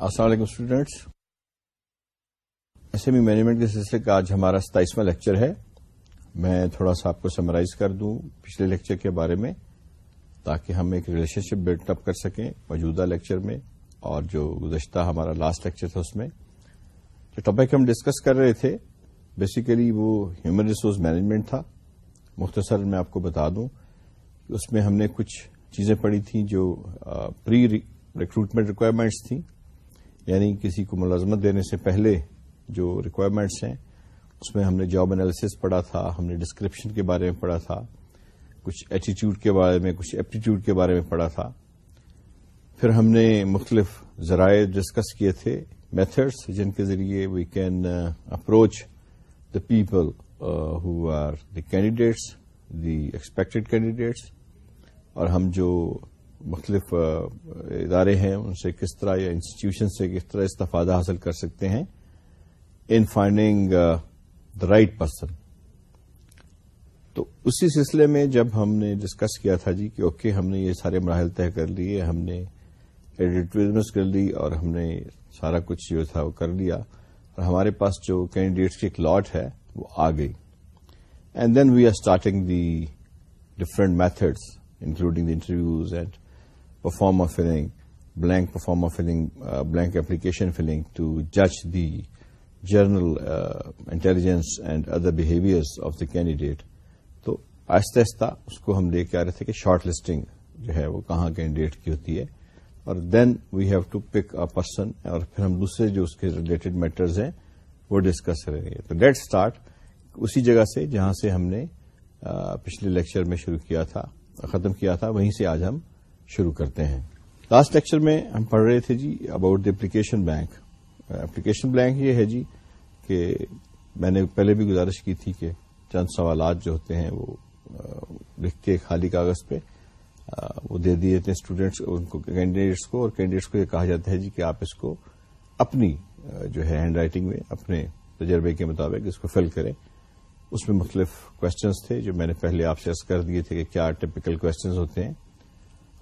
السلام علیکم students S M E management کے سلسلے کا آج ہمارا ستائیسواں لیکچر ہے. میں تھوڑا سا آپ کو سمرائز کر دوں پچھلے لیکچر کے بارے میں تاکہ ہم ایک ریلیشن شپ بلڈ اپ کر سکیں موجودہ لیکچر میں اور جو گزشتہ ہمارا لاسٹ لیکچر تھا اس میں. جو ٹاپک ہم ڈسکس کر رہے تھے بیسیکلی وہ ہیومن ریسورس مینجمنٹ تھا. مختصر میں آپ کو بتا دوں کہ اس میں ہم نے کچھ چیزیں پڑھی تھیں جو پری ریکروٹمنٹ ریکوائرمنٹس تھیں. یعنی کسی کو ملازمت دینے سے پہلے جو ریکوائرمنٹس ہیں، اس میں ہم نے جاب انالیسس پڑھا تھا، ہم نے ڈسکرپشن کے بارے میں پڑھا تھا، کچھ ایٹیٹیوڈ کے بارے میں، کچھ ایپٹیٹیوڈ کے بارے میں پڑھا تھا۔ پھر ہم نے مختلف ذرائع ڈسکس کیے تھے میتھڈس جن کے ذریعے we can approach the people who are the candidates the expected candidates اور ہم جو مختلف ادارے ہیں، ان سے کس طرح یا انسٹیٹیوشن سے کس طرح استفادہ حاصل کر سکتے ہیں in finding the right person تو اسی سلسلے میں جب ہم نے ڈسکس کیا تھا جی کہ اوکے ہم نے یہ سارے مراحل طے کر لیے، ہم نے ایڈیٹویزمنٹ کر لی اور ہم نے سارا کچھ جو تھا وہ کر لیا، اور ہمارے پاس جو کینڈیڈیٹس کی ایک لاٹ ہے وہ آ گئی۔ And then we are starting the different methods including the interviews and performer filling, blank performer filling, uh, blank application filling to judge the general uh, intelligence and other behaviors of the candidate. تو آہستہ آہستہ اس کو ہم لے کے آ رہے تھے کہ شارٹ لسٹنگ جو ہے وہ کہاں کینڈیڈیٹ کی ہوتی ہے اور then we have to pick a person اور پھر ہم دوسرے جو اس کے ریلیٹڈ میٹرز ہیں وہ ڈسکس کریں گے تو لیٹ اسٹارٹ اسی جگہ سے جہاں سے ہم نے پچھلے لیکچر میں شروع کیا تھا ختم کیا تھا وہیں سے آج ہم شروع کرتے ہیں۔ لاسٹ لیکچر میں ہم پڑھ رہے تھے جی about the application bank application bank یہ ہے جی کہ میں نے پہلے بھی گزارش کی تھی کہ چند سوالات جو ہوتے ہیں وہ لکھ کے خالی کاغذ پہ وہ دے دیے تھے اسٹوڈینٹس ان کو کینڈیڈیٹس کو، اور کینڈیڈیٹس کو یہ کہا جاتا ہے جی کہ آپ اس کو اپنی جو ہے ہینڈ رائٹنگ میں، اپنے تجربے کے مطابق اس کو فل کریں۔ اس میں مختلف کوشچنس تھے جو میں نے پہلے آپ سے کر دیے تھے کہ کیا ٹپیکل کوشچنس ہوتے ہیں۔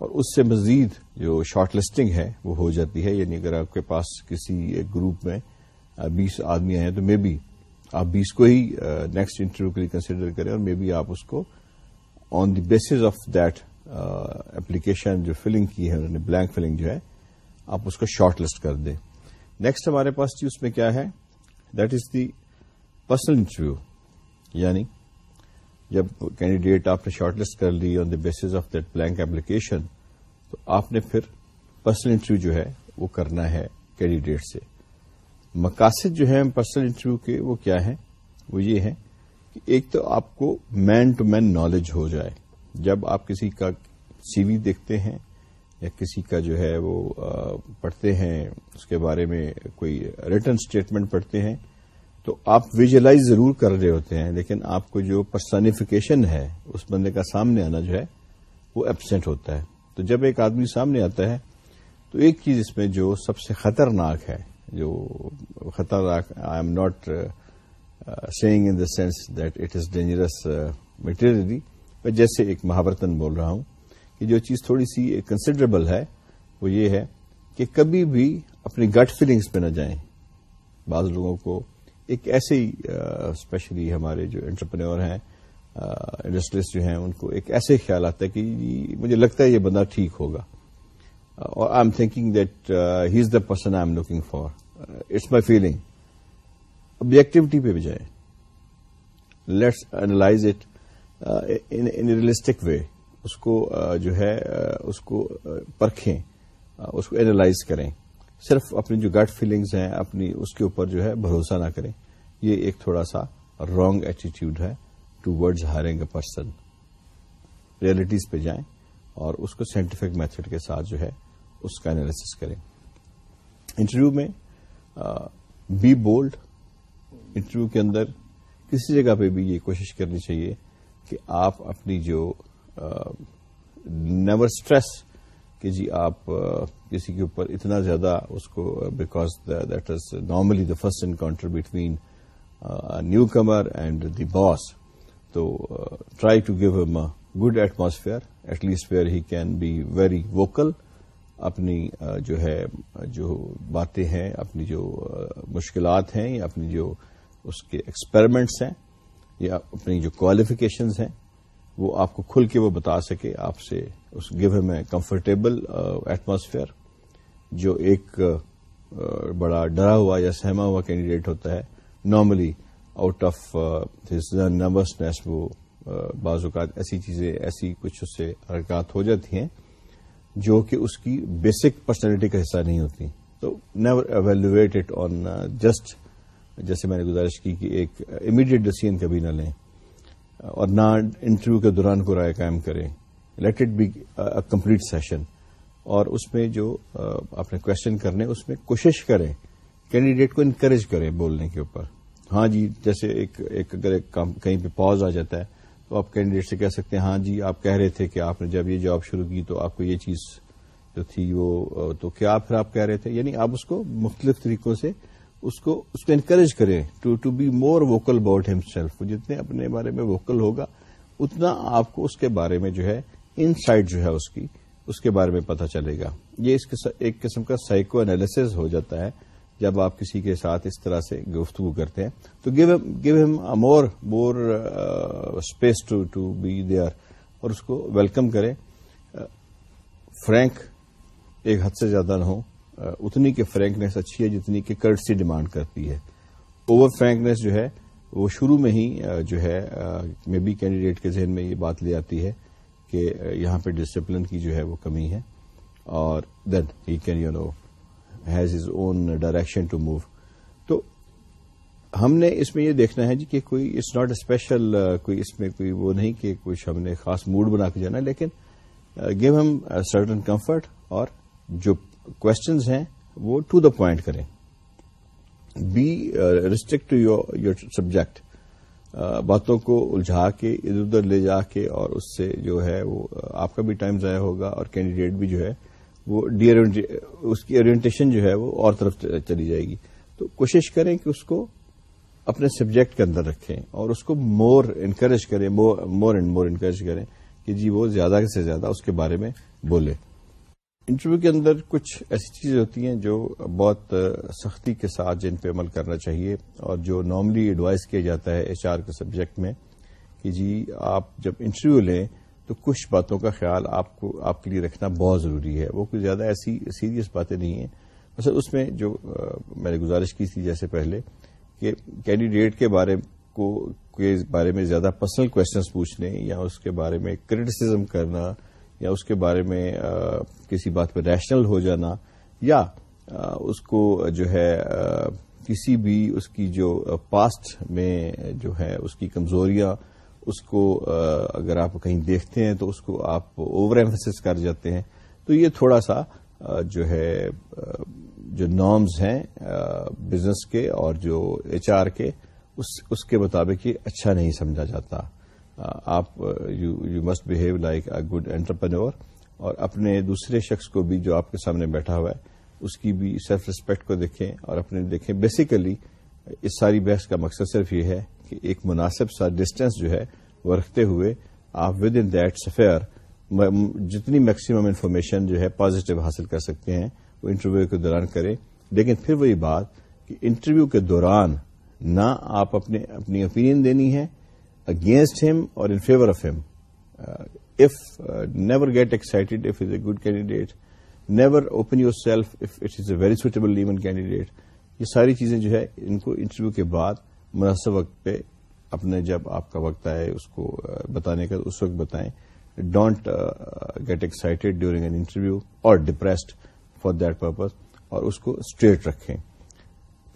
اور اس سے مزید جو شارٹ لسٹنگ ہے وہ ہو جاتی ہے یعنی اگر آپ کے پاس کسی ایک گروپ میں بیس آدمی ہیں تو مے بی آپ بیس کو ہی نیکسٹ انٹرویو کے لیے کنسیڈر کریں اور مے بی آپ اس کو on the basis of that application جو فلنگ کی ہے، انہوں نے بلینک فلنگ جو ہے، آپ اس کو شارٹ لسٹ کر دیں۔ نیکسٹ ہمارے پاس جی اس میں کیا ہے؟ That is the personal interview یعنی جب کینڈیڈیٹ آپ نے شارٹ لسٹ کر لی on the basis of that blank application تو آپ نے پھر پرسنل انٹرویو جو ہے وہ کرنا ہے کینڈیڈیٹ سے. مقاصد جو ہے پرسنل انٹرویو کے وہ کیا ہے وہ یہ ہے کہ ایک تو آپ کو مین ٹو مین نالج ہو جائے. جب آپ کسی کا سی وی دیکھتے ہیں یا کسی کا جو ہے وہ پڑھتے ہیں، اس کے بارے میں کوئی ریٹرن اسٹیٹمنٹ پڑھتے ہیں تو آپ ویژلائز ضرور کر رہے ہوتے ہیں، لیکن آپ کو جو پرسنیفیکیشن ہے، اس بندے کا سامنے آنا جو ہے، وہ ایبسینٹ ہوتا ہے۔ تو جب ایک آدمی سامنے آتا ہے، تو ایک چیز اس میں جو سب سے خطرناک ہے، جو خطرناک I'm not seeing in the sense that it is dangerous materially میں جیسے ایک مہاورتن بول رہا ہوں کہ جو چیز تھوڑی سی کنسیڈریبل ہے، وہ یہ ہے کہ کبھی بھی اپنی گٹ فیلنگس پہ نہ جائیں۔ بعض لوگوں کو ایک ایسے ہی اسپیشلی ہمارے جو انٹرپرینور ہیں انڈسٹریز جو ہیں، ان کو ایک ایسے خیال آتا ہے کہ مجھے لگتا ہے یہ بندہ ٹھیک ہوگا۔ اور I'm thinking that he is the person I'm looking for it's my feeling objectivity پہ بھی جائیں۔ Let's analyse it in realistic way اس کو جو ہے اس کو پرکھیں اس کو اینالائز کریں۔ صرف اپنی جو گٹ فیلنگز ہیں، اپنی اس کے اوپر جو ہے بھروسہ نہ کریں۔ یہ ایک تھوڑا سا رانگ ایٹیٹیوڈ ہے towards hiring a person realities پہ جائیں اور اس کو سائنٹیفک میتھڈ کے ساتھ جو ہے اس کا انالیس کریں۔ انٹرویو میں بی بولڈ انٹرویو کے اندر کسی جگہ پہ بھی یہ کوشش کرنی چاہیے کہ آپ اپنی جو نیور اسٹریس کہ جی آپ کسی کے اوپر اتنا زیادہ اس کو because that is normally the first encounter between newcomer and the boss تو try to give him good atmosphere at least where he can be very vocal اپنی جو ہے، جو باتیں ہیں، اپنی جو مشکلات ہیں یا اپنی جو اس کے ایکسپیریمنٹس ہیں یا اپنی جو کوالیفیکیشنز ہیں وہ آپ کو کھل کے وہ بتا سکے آپ سے اس گیو ہم اے کمفرٹیبل ایٹماسفیئر جو ایک uh, uh, بڑا ڈرا ہوا یا سہما ہوا کینڈیڈیٹ ہوتا ہے۔ نارملی آؤٹ آف نروسنیس وہ uh, بعض اوقات ایسی چیزیں، ایسی کچھ اس سے حرکات ہو جاتی ہیں جو کہ اس کی بیسک پرسنالٹی کا حصہ نہیں ہوتی۔ تو never evaluate it on just جیسے میں نے گزارش کی کہ ایک امیڈیٹ ڈسیزن کبھی نہ لیں۔ اور نہ انٹرویو کے دوران کو رائے قائم کریں۔ Let it be complete session اور اس میں جو آپ نے کوشچن کرنے، اس میں کوشش کریں۔ کینڈیڈیٹ کو انکریج کریں بولنے کے اوپر۔ ہاں جی جیسے ایک ایک اگر ایک کہیں پہ پاز آ جاتا ہے، تو آپ کینڈیڈیٹ سے کہہ سکتے ہیں ہاں جی آپ کہہ رہے تھے کہ آپ نے جب یہ جاب شروع کی تو آپ کو یہ چیز جو تھی وہ تو کیا پھر آپ کہہ رہے تھے؟ یعنی آپ اس کو مختلف طریقوں سے اس کو اس کو انکریج کریں to to be more vocal about himself جتنے اپنے بارے میں ووکل ہوگا، اتنا آپ کو اس کے بارے میں جو ہے ان سائٹ جو ہے اس کی، اس کے بارے میں پتہ چلے گا۔ یہ اس ایک قسم کا سائیکو انالیس ہو جاتا ہے۔ جب آپ کسی کے ساتھ اس طرح سے گفتگو کرتے ہیں، تو give him more more space to to be there اور اس کو ویلکم کریں فرینک ایک حد سے زیادہ نہ ہو۔ اتنی کہ فرینکنیس اچھی ہے جتنی کہ کرٹسی ڈیمانڈ کرتی ہے۔ اوور فرینکنیس جو ہے، وہ شروع میں ہی جو ہے مے بی کینڈیڈیٹ کے ذہن میں یہ بات لے آتی ہے کہ یہاں پہ ڈسپلن کی جو ہے وہ کمی ہے اور then he can you know his his own direction to move تو ہم نے اس میں یہ دیکھنا ہے جی کہ کوئی اٹس ناٹ اے اسپیشل کوئی اس میں کوئی وہ نہیں کہ کچھ ہم نے خاص موڈ بنا کے جانا، لیکن گیو ہم سرٹن کمفرٹ اور جو کوشچنز ہیں، وہ ٹو دا پوائنٹ کریں۔ Be restrict to your your subject باتوں کو الجھا کے، ادھر ادھر لے جا کے، اور اس سے جو ہے وہ uh, آپ کا بھی ٹائم ضائع ہوگا، اور کینڈیڈیٹ بھی جو ہے وہ ڈی uh, اس کی اورینٹیشن جو ہے وہ اور طرف چلی جائے گی۔ تو کوشش کریں کہ اس کو اپنے سبجیکٹ کے اندر رکھیں، اور اس کو مور انکریج کریں مور اینڈ مور انکریج کریں کہ جی وہ زیادہ سے زیادہ اس کے بارے میں بولے۔ انٹرویو کے اندر کچھ ایسی چیزیں ہوتی ہیں جو بہت سختی کے ساتھ جن پہ عمل کرنا چاہیے اور جو نارملی ایڈوائز کیا جاتا ہے ایچ آر کے سبجیکٹ میں کہ جی آپ جب انٹرویو لیں تو کچھ باتوں کا خیال آپ کو، آپ کے لیے رکھنا بہت ضروری ہے۔ وہ کچھ زیادہ ایسی سیریس باتیں نہیں ہیں۔ مثلا اس میں جو میں نے گزارش کی تھی جیسے پہلے کہ کینڈیڈیٹ کے بارے کو، کے بارے میں زیادہ پرسنل کوشچنس پوچھنے یا اس کے بارے میں کریٹیسزم کرنا یا اس کے بارے میں کسی بات پہ ریشنل ہو جانا، یا اس کو جو ہے کسی بھی اس کی جو پاسٹ میں جو ہے، اس کی کمزوریاں، اس کو اگر آپ کہیں دیکھتے ہیں تو اس کو آپ اوور ایمفسس کر جاتے ہیں۔ تو یہ تھوڑا سا جو ہے جو نارمز ہیں بزنس کے اور جو ایچ آر کے اس کے مطابق یہ اچھا نہیں سمجھا جاتا۔ آپ you must behave like a good entrepreneur اور اپنے دوسرے شخص کو بھی جو آپ کے سامنے بیٹھا ہوا ہے، اس کی بھی سیلف ریسپیکٹ کو دیکھیں اور اپنے دیکھیں۔ بیسیکلی اس ساری بحث کا مقصد صرف یہ ہے کہ ایک مناسب سا ڈسٹینس جو ہے وہ رکھتے ہوئے آپ ود ان دیٹ سفیئر جتنی میکسیمم انفارمیشن جو ہے پازیٹو حاصل کر سکتے ہیں، وہ انٹرویو کے دوران کریں۔ لیکن پھر وہی بات کہ انٹرویو کے دوران نہ آپ اپنے، اپنی اوپینین دینی ہے اگینسٹ ہم اور in favour of him if never get excited if is a good candidate never open yourself if it is a very suitable even candidate یہ ساری چیزیں جو ہے ان کو انٹرویو کے بعد مناسب وقت پہ اپنے جب آپ کا وقت آئے اس کو uh, بتانے کا اس وقت بتائیں. Don't get excited during an interview اور ڈپریسڈ فار دیٹ پرپز اور اس کو اسٹریٹ رکھیں.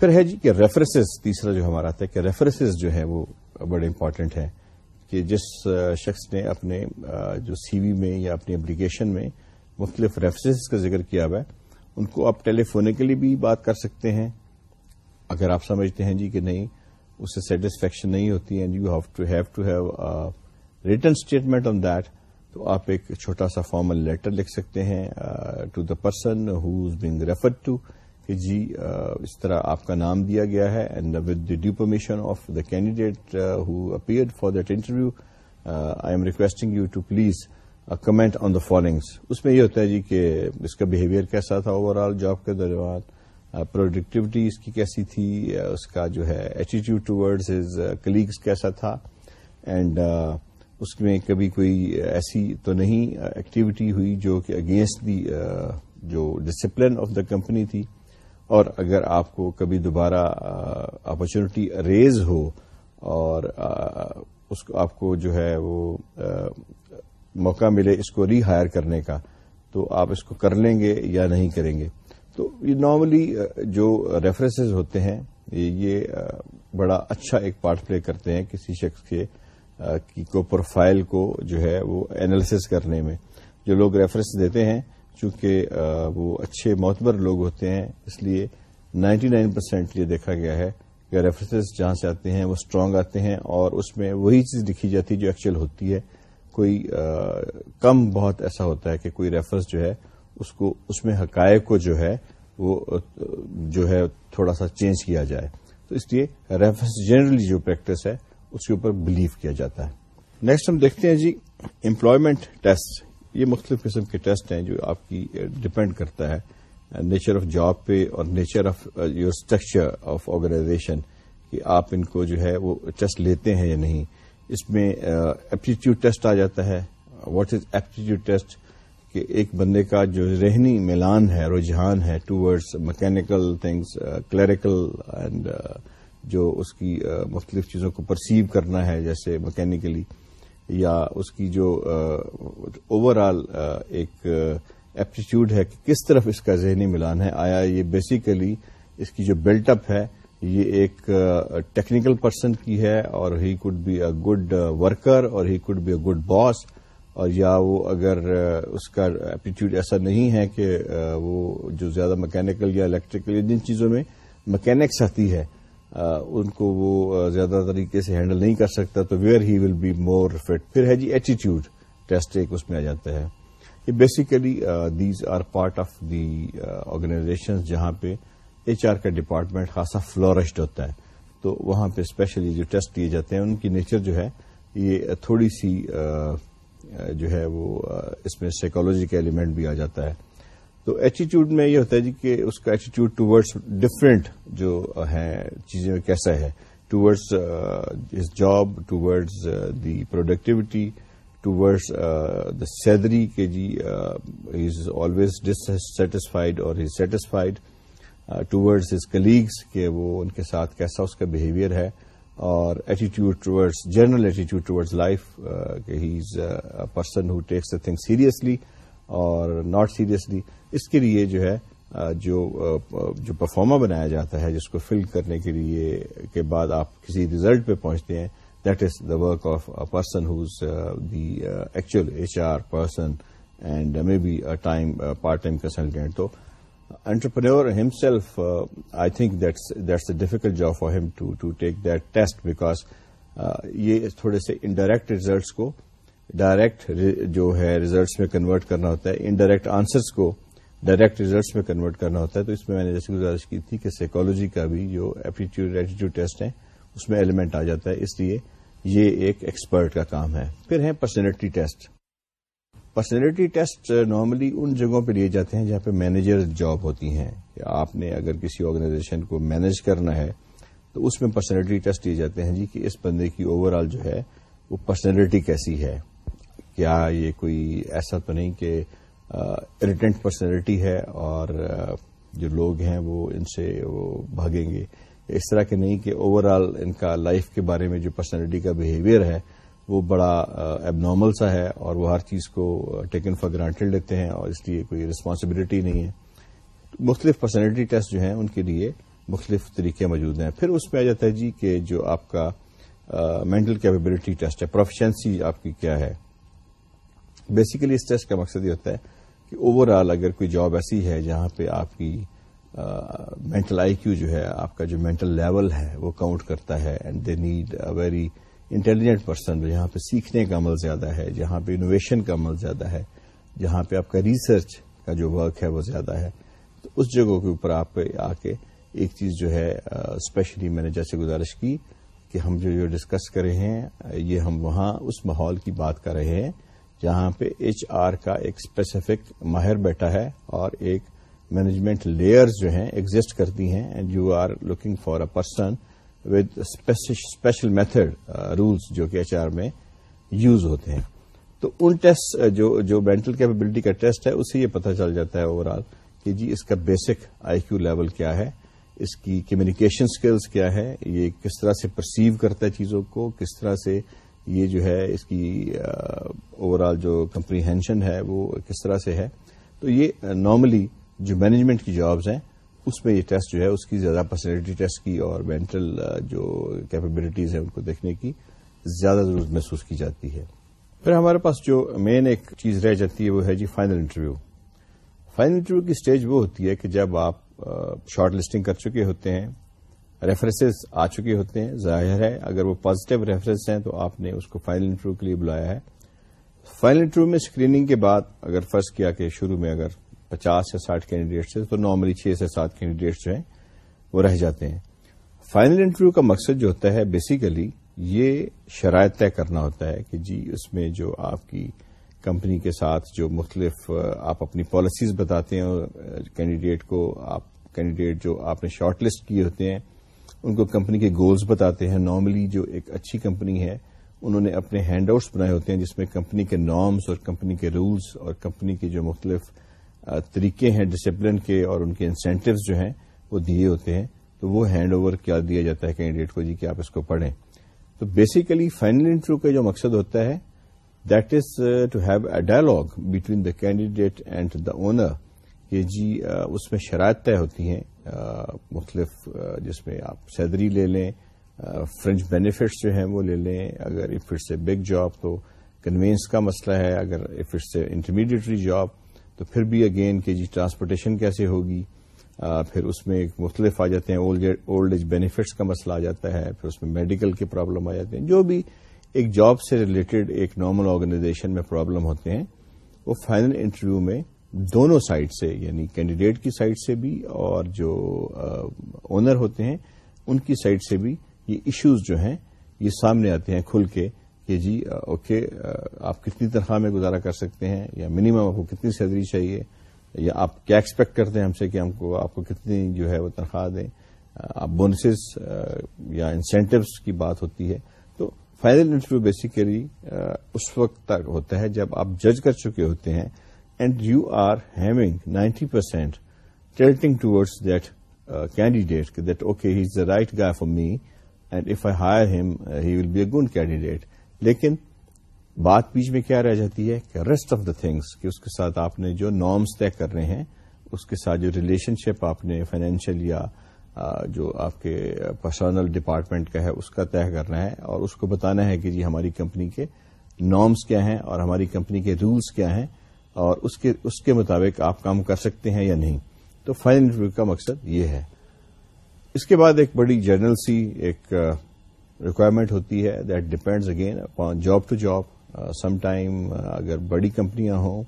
پھر ہے جی کہ ریفرنسز تیسرا جو ہمارا آتا ہے کہ ریفرنسز جو ہے وہ بڑے امپارٹینٹ ہیں کہ جس شخص نے اپنے جو سی وی میں یا اپنی اپلیکیشن میں مختلف ریفرنس کا ذکر کیا ہوا ہے، ان کو آپ ٹیلیفونیکلی بھی بات کر سکتے ہیں۔ اگر آپ سمجھتے ہیں جی کہ نہیں، اس سے سیٹسفیکشن نہیں ہوتی and you have to have to have return statement on that تو آپ ایک چھوٹا سا فارمل لیٹر لکھ سکتے ہیں to the person who is being referred to کہ جی اس طرح آپ کا نام دیا گیا ہے and with due permission of the candidate who appeared for that interview I'm requesting you to please comment on the followings اس میں یہ ہوتا ہے جی کہ اس کا بہیویئر کیسا تھا اوور آل جاب کے دوران پروڈکٹیوٹی اس کی کیسی تھی اس کا جو ہے ایٹیٹیوڈ ٹوڈز ہز کلیگس کیسا تھا اینڈ اس میں کبھی کوئی ایسی تو نہیں ایکٹیویٹی ہوئی جو کہ اگینسٹ دی جو ڈسپلن آف دا کمپنی تھی۔ اور اگر آپ کو کبھی دوبارہ اپرچونٹی ریز ہو اور اس کو آپ کو جو ہے وہ موقع ملے اس کو ری ہائر کرنے کا، تو آپ اس کو کر لیں گے یا نہیں کریں گے؟ تو یہ نارملی جو ریفرنسز ہوتے ہیں، یہ بڑا اچھا ایک پارٹ پلے کرتے ہیں کسی شخص کے کو پروفائل کو جو ہے وہ اینالسس کرنے میں۔ جو لوگ ریفرنس دیتے ہیں چونکہ وہ اچھے معتبر لوگ ہوتے ہیں، اس لیے نائنٹی نائن پرسینٹ یہ دیکھا گیا ہے کہ ریفرنسز جہاں سے آتے ہیں، وہ اسٹرانگ آتے ہیں اور اس میں وہی چیز لکھی جاتی ہے جو ایکچوئل ہوتی ہے۔ کوئی کم بہت ایسا ہوتا ہے کہ کوئی ریفرنس جو ہے، اس کو، اس میں حقائق کو جو ہے، وہ جو ہے تھوڑا سا چینج کیا جائے۔ تو اس لیے ریفرنس جنرلی جو پریکٹس ہے، اس کے اوپر بلیو کیا جاتا ہے۔ نیکسٹ ہم دیکھتے ہیں جی امپلائمنٹ ٹیسٹ یہ مختلف قسم کے ٹیسٹ ہیں جو آپ کی ڈپینڈ کرتا ہے. نیچر آف جاب پہ اور nature of your structure of organisation کہ آپ ان کو جو ہے وہ ٹیسٹ لیتے ہیں یا نہیں. اس میں ایپٹیچیوڈ ٹیسٹ آ جاتا ہے. واٹ از ایپٹیچیوڈ ٹیسٹ کہ ایک بندے کا جو ذہنی میلان ہے، رجحان ہے towards mechanical things clerical and جو اس کی مختلف چیزوں کو پرسیو کرنا ہے، جیسے مکینکلی یا اس کی جو اوور آل ایک ایپٹیچیوڈ ہے کہ کس طرف اس کا ذہنی ملان ہے، آیا یہ بیسیکلی اس کی جو بلٹ اپ ہے، یہ ایک ٹیکنیکل پرسن کی ہے اور he could be a good worker اور he could be a good boss اور یا وہ اگر اس کا ایپٹیچیوڈ ایسا نہیں ہے کہ وہ جو زیادہ مکینکل یا الیکٹریکل یا جن چیزوں میں مکینکس آتی ہے ان کو وہ زیادہ طریقے سے ہینڈل نہیں کر سکتا تو where he will be more fit پھر ہے جی ایٹیٹیوڈ ٹیسٹ ایک اس میں آ جاتا ہے۔ یہ basically these are part of the organisation جہاں پہ ایچ آر کا ڈپارٹمنٹ خاصا فلورسڈ ہوتا ہے۔ تو وہاں پہ اسپیشلی جو ٹیسٹ دیے جاتے ہیں، ان کی نیچر جو ہے، یہ تھوڑی سی جو ہے وہ اس میں سائیکالوجی کا ایلیمنٹ بھی آ جاتا ہے۔ تو ایٹیٹیوڈ میں یہ ہوتا ہے جی کہ اس کا ایٹیٹیوڈ ٹوورڈس ڈفرینٹ جو ہے چیزیں کیسا ہے towards his job towards the productivity towards the salary کے جی از آلویز ڈس اور his satisfied towards his colleagues کہ وہ ان کے ساتھ کیسا اس کا بہیویئر ہے، اور attitude towards general attitude towards life کہ he is a person who takes the thing seriously اور ناٹ سیریسلی اس کے لیے جو ہے جو جو پرفارما بنایا جاتا ہے، جس کو فل کرنے کے لیے کے بعد آپ کسی ریزلٹ پہ پہنچتے ہیں that is the work of a person whose the actual H R person and may be time part time consultant تو entrepreneur himself I think that's a difficult job for him to take that test because یہ تھوڑے سے indirect results کو direct جو ہے results میں convert کرنا ہوتا ہے انڈائریکٹ آنسرس کو ڈائریکٹ ریزلٹس میں کنورٹ کرنا ہوتا ہے، تو اس میں میں نے جیسے گزارش کی تھی کہ سائیکالوجی کا بھی جو ایپٹیوڈ ایٹیٹیوڈ ٹیسٹ ہے اس میں ایلیمنٹ آ جاتا ہے، اس لیے یہ ایک ایکسپرٹ کا کام ہے۔ پھر ہے personality test personality test normally ان جگہوں پہ لیے جاتے ہیں جہاں پہ مینیجر جاب ہوتی ہیں۔ کہ آپ نے اگر کسی آرگنائزیشن کو مینج کرنا ہے، تو اس میں پرسنالٹی ٹیسٹ لیے جاتے ہیں۔ جی کہ اس بندے کی اوور آل جو ہے، وہ پرسنالٹی کیسی ہے۔ کیا یہ کوئی ایسا تو نہیں کہ اریٹنٹ پرسنالٹی ہے اور جو لوگ ہیں وہ ان سے وہ بھاگیں گے۔ اس طرح کے نہیں کہ اوور آل ان کا لائف کے بارے میں جو پرسنالٹی کا بہیویئر ہے وہ بڑا ایب نارمل سا ہے اور وہ ہر چیز کو ٹیکن فار گرانٹیڈ لیتے ہیں اور اس لیے کوئی ریسپانسبلٹی نہیں ہے۔ مختلف پرسنالٹی ٹیسٹ جو ہیں ان کے لیے مختلف طریقے موجود ہیں۔ پھر اس میں آ جاتا ہے جی کہ جو آپ کا مینٹل کیپیبلٹی ٹیسٹ ہے پروفیشنسی آپ کی کیا ہے۔ بیسیکلی اس ٹیسٹ کا مقصد یہ ہوتا ہے کہ اوور آل اگر کوئی جاب ایسی ہے جہاں پہ آپ کی مینٹل آئی کیو جو ہے، آپ کا جو مینٹل لیول ہے، وہ کاؤنٹ کرتا ہے and they need a very intelligent person جہاں پہ سیکھنے کا عمل زیادہ ہے، جہاں پہ انوویشن کا عمل زیادہ ہے، جہاں پہ آپ کا ریسرچ کا جو ورک ہے وہ زیادہ ہے۔ تو اس جگہوں کے اوپر آپ آ کے ایک چیز جو ہے اسپیشلی میں نے جیسے گزارش کی کہ ہم جو ڈسکس کر رہے ہیں، یہ ہم وہاں اس ماحول کی بات کر رہے ہیں۔ جہاں پہ ایچ آر کا ایک اسپیسیفک ماہر بیٹھا ہے اور ایک مینجمنٹ لیئرز جو ہیں ایگزٹ کرتی ہیں and you are looking for a person with special method rules جو کہ ایچ آر میں یوز ہوتے ہیں۔ تو ان ٹیسٹ uh, جو جو مینٹل کیپبلٹی کا ٹیسٹ ہے اسے یہ پتہ چل جاتا ہے اوور آل کہ جی اس کا بیسک آئی کیو لیول کیا ہے، اس کی کمیونیکیشن سکلز کیا ہے، یہ کس طرح سے پرسیو کرتا ہے چیزوں کو، کس طرح سے یہ جو ہے، اس کی اوور آل جو کمپریہینشن ہے، وہ کس طرح سے ہے؟ تو یہ نارملی جو مینجمنٹ کی جابز ہیں، اس میں یہ ٹیسٹ جو ہے، اس کی زیادہ پرسنالٹی ٹیسٹ کی اور مینٹل جو کیپبلٹیز ہیں، ان کو دیکھنے کی زیادہ ضرورت محسوس کی جاتی ہے۔ پھر ہمارے پاس جو مین ایک چیز رہ جاتی ہے، وہ ہے جی فائنل انٹرویو فائنل انٹرویو کی اسٹیج وہ ہوتی ہے کہ جب آپ شارٹ لسٹنگ کر چکے ہوتے ہیں ریفرنسز آ چکے ہوتے ہیں، ظاہر ہے، اگر وہ پازیٹو ریفرنس ہیں تو آپ نے اس کو فائنل انٹرویو کے لیے بلایا ہے۔ فائنل انٹرویو میں اسکریننگ کے بعد اگر فرض کیا کہ شروع میں اگر پچاس یا ساٹھ کینڈیڈیٹس ہیں تو نارملی چھ سے سات کینڈیڈیٹس جو ہیں وہ رہ جاتے ہیں۔ فائنل انٹرویو کا مقصد جو ہوتا ہے بیسیکلی یہ شرائط طے کرنا ہوتا ہے کہ جی اس میں جو آپ کی کمپنی کے ساتھ جو مختلف آپ اپنی پالیسیز بتاتے ہیں کینڈیڈیٹ کو آپ کینڈیڈیٹ جو آپ نے شارٹ لسٹ کیے ہوتے ہیں ان کو کمپنی کے گولز بتاتے ہیں۔ نارملی جو ایک اچھی کمپنی ہے، انہوں نے اپنے ہینڈ آؤٹس بنائے ہوتے ہیں جس میں کمپنی کے نارمس اور کمپنی کے رولز اور کمپنی کے جو مختلف طریقے ہیں ڈسپلن کے اور ان کے انسینٹوز جو ہیں، وہ دیے ہوتے ہیں۔ تو وہ ہینڈ اوور کیا دیا جاتا ہے کینڈیڈیٹ کو؟ جی کہ آپ اس کو پڑھیں۔ تو بیسیکلی فائنل انٹرویو کا جو مقصد ہوتا ہے that is to have a dialogue between the candidate and the owner کہ جی اس میں شرائط طے ہوتی ہیں مختلف جس میں آپ سیلری لے لیں فرینچ بینیفٹس جو ہیں وہ لے لیں۔ اگر if it's a big job تو کنوینس کا مسئلہ ہے، اگر if it's a intermediary job تو پھر بھی اگین کہ جی ٹرانسپورٹیشن کیسے ہوگی؟ پھر اس میں مختلف آ جاتے ہیں اولڈ ایج بینیفٹس کا مسئلہ آ جاتا ہے، پھر اس میں میڈیکل کے پرابلم آ جاتے ہیں۔ جو بھی ایک جاب سے ریلیٹڈ ایک نارمل آرگنائزیشن میں پرابلم ہوتے ہیں، وہ فائنل انٹرویو میں دونوں سائڈ سے یعنی کینڈیڈیٹ کی سائڈ سے بھی اور جو اونر ہوتے ہیں، ان کی سائڈ سے بھی یہ ایشوز جو ہیں، یہ سامنے آتے ہیں کھل کے کہ جی اوکے آپ کتنی تنخواہ میں گزارا کر سکتے ہیں، یا منیمم آپ کو کتنی سیلری چاہیے، یا آپ کیا ایکسپیکٹ کرتے ہیں ہم سے کہ ہم کو، آپ کو کتنی جو ہے وہ تنخواہ دیں آپ بونسز یا انسینٹوز کی بات ہوتی ہے۔ تو فائنل انٹرویو بیسیکلی اس وقت تک ہوتا ہے جب آپ جج کر چکے ہوتے ہیں and you are having ninety percent tilting towards that candidate that okay he is the right guy for me and if I hire him he will be a good candidate لیکن بات بیچ میں کیا رہ جاتی ہے کہ ریسٹ آف دا تھنگس کہ اس کے ساتھ آپ نے جو نارمس طے کر رہے ہیں اس کے ساتھ جو ریلیشن شپ آپ نے فائنینشیل یا جو آپ کے پرسنل ڈپارٹمنٹ کا ہے اس کا طے کرنا ہے اور اس کو بتانا ہے کہ جی ہماری کمپنی کے نارمس کیا ہیں اور ہماری کمپنی کے رولس کیا ہیں اور اس کے اس کے مطابق آپ کام کر سکتے ہیں یا نہیں۔ تو فائنل انٹرویو کا مقصد یہ ہے۔ اس کے بعد ایک بڑی جرنل سی ایک ریکوائرمنٹ ہوتی ہے that depends again upon job to job some time اگر بڑی کمپنیاں ہوں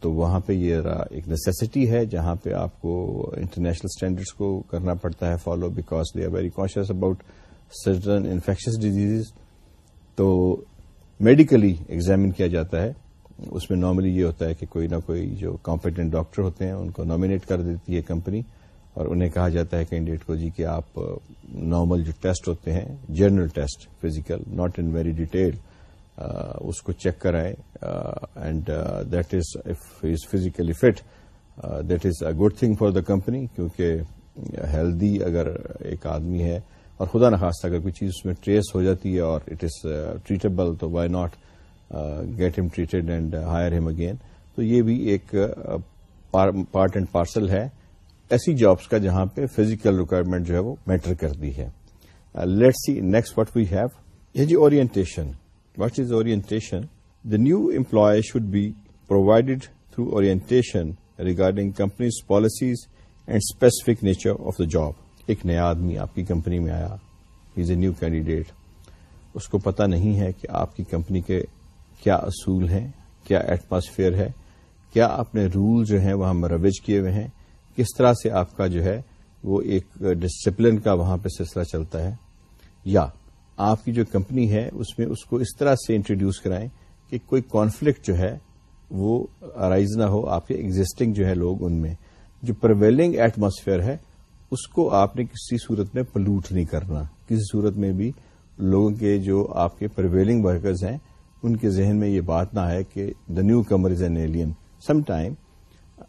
تو وہاں پہ یہ ایک نیسیسٹی ہے جہاں پہ آپ کو انٹرنیشنل اسٹینڈرڈس کو کرنا پڑتا ہے follow because they are very conscious about certain infectious disease تو میڈیکلی ایگزامن کیا جاتا ہے۔ اس میں نارملی یہ ہوتا ہے کہ کوئی نہ کوئی جو کمپیٹنٹ ڈاکٹر ہوتے ہیں، ان کو نامنیٹ کر دیتی ہے کمپنی اور انہیں کہا جاتا ہے کینڈیڈیٹ کو جی کہ آپ نارمل جو ٹیسٹ ہوتے ہیں general test physical not in very detail اس کو چیک کرائیں and that is if is physically fit that is a good thing for the company کیونکہ ہیلدی اگر ایک آدمی ہے اور خدا نخواستہ اگر کوئی چیز اس میں ٹریس ہو جاتی ہے اور اٹ از ٹریٹیبل تو why not get him treated and hire him again تو یہ بھی ایک پارٹ اینڈ پارسل ہے. ایسی جابس کا جہاں پہ فزیکل ریکوائرمنٹ جو ہے وہ میٹر کرتی ہے. Let see next what we have یہ جی orientation what is orientation the new employee should be provided through orientation regarding companies policies and specific nature of the job ایک نیا آدمی آپ کی کمپنی میں آیا. از اے نیو کینڈیڈیٹ اس کو پتا نہیں ہے کہ آپ کی کمپنی کے کیا اصول ہیں کیا ایٹماسفیئر ہے؟ کیا اپنے رول جو ہیں وہاں مروج کیے ہوئے ہیں؟ کس طرح سے آپ کا جو ہے وہ ایک ڈسپلن کا وہاں پہ سلسلہ چلتا ہے؟ یا آپ کی جو کمپنی ہے اس میں اس کو اس طرح سے انٹروڈیوس کرائیں کہ کوئی کانفلکٹ جو ہے وہ ارائز نہ ہو، آپ کے ایگزٹنگ جو ہے لوگ ان میں۔ جو پرویلنگ ایٹماسفیئر ہے، اس کو آپ نے کسی صورت میں پلوٹ نہیں کرنا۔ کسی صورت میں بھی لوگوں کے جو آپ کے پرویلنگ ورکرز ہیں ان کے ذہن میں یہ بات نہ آئے کہ the newcomer is an alien some time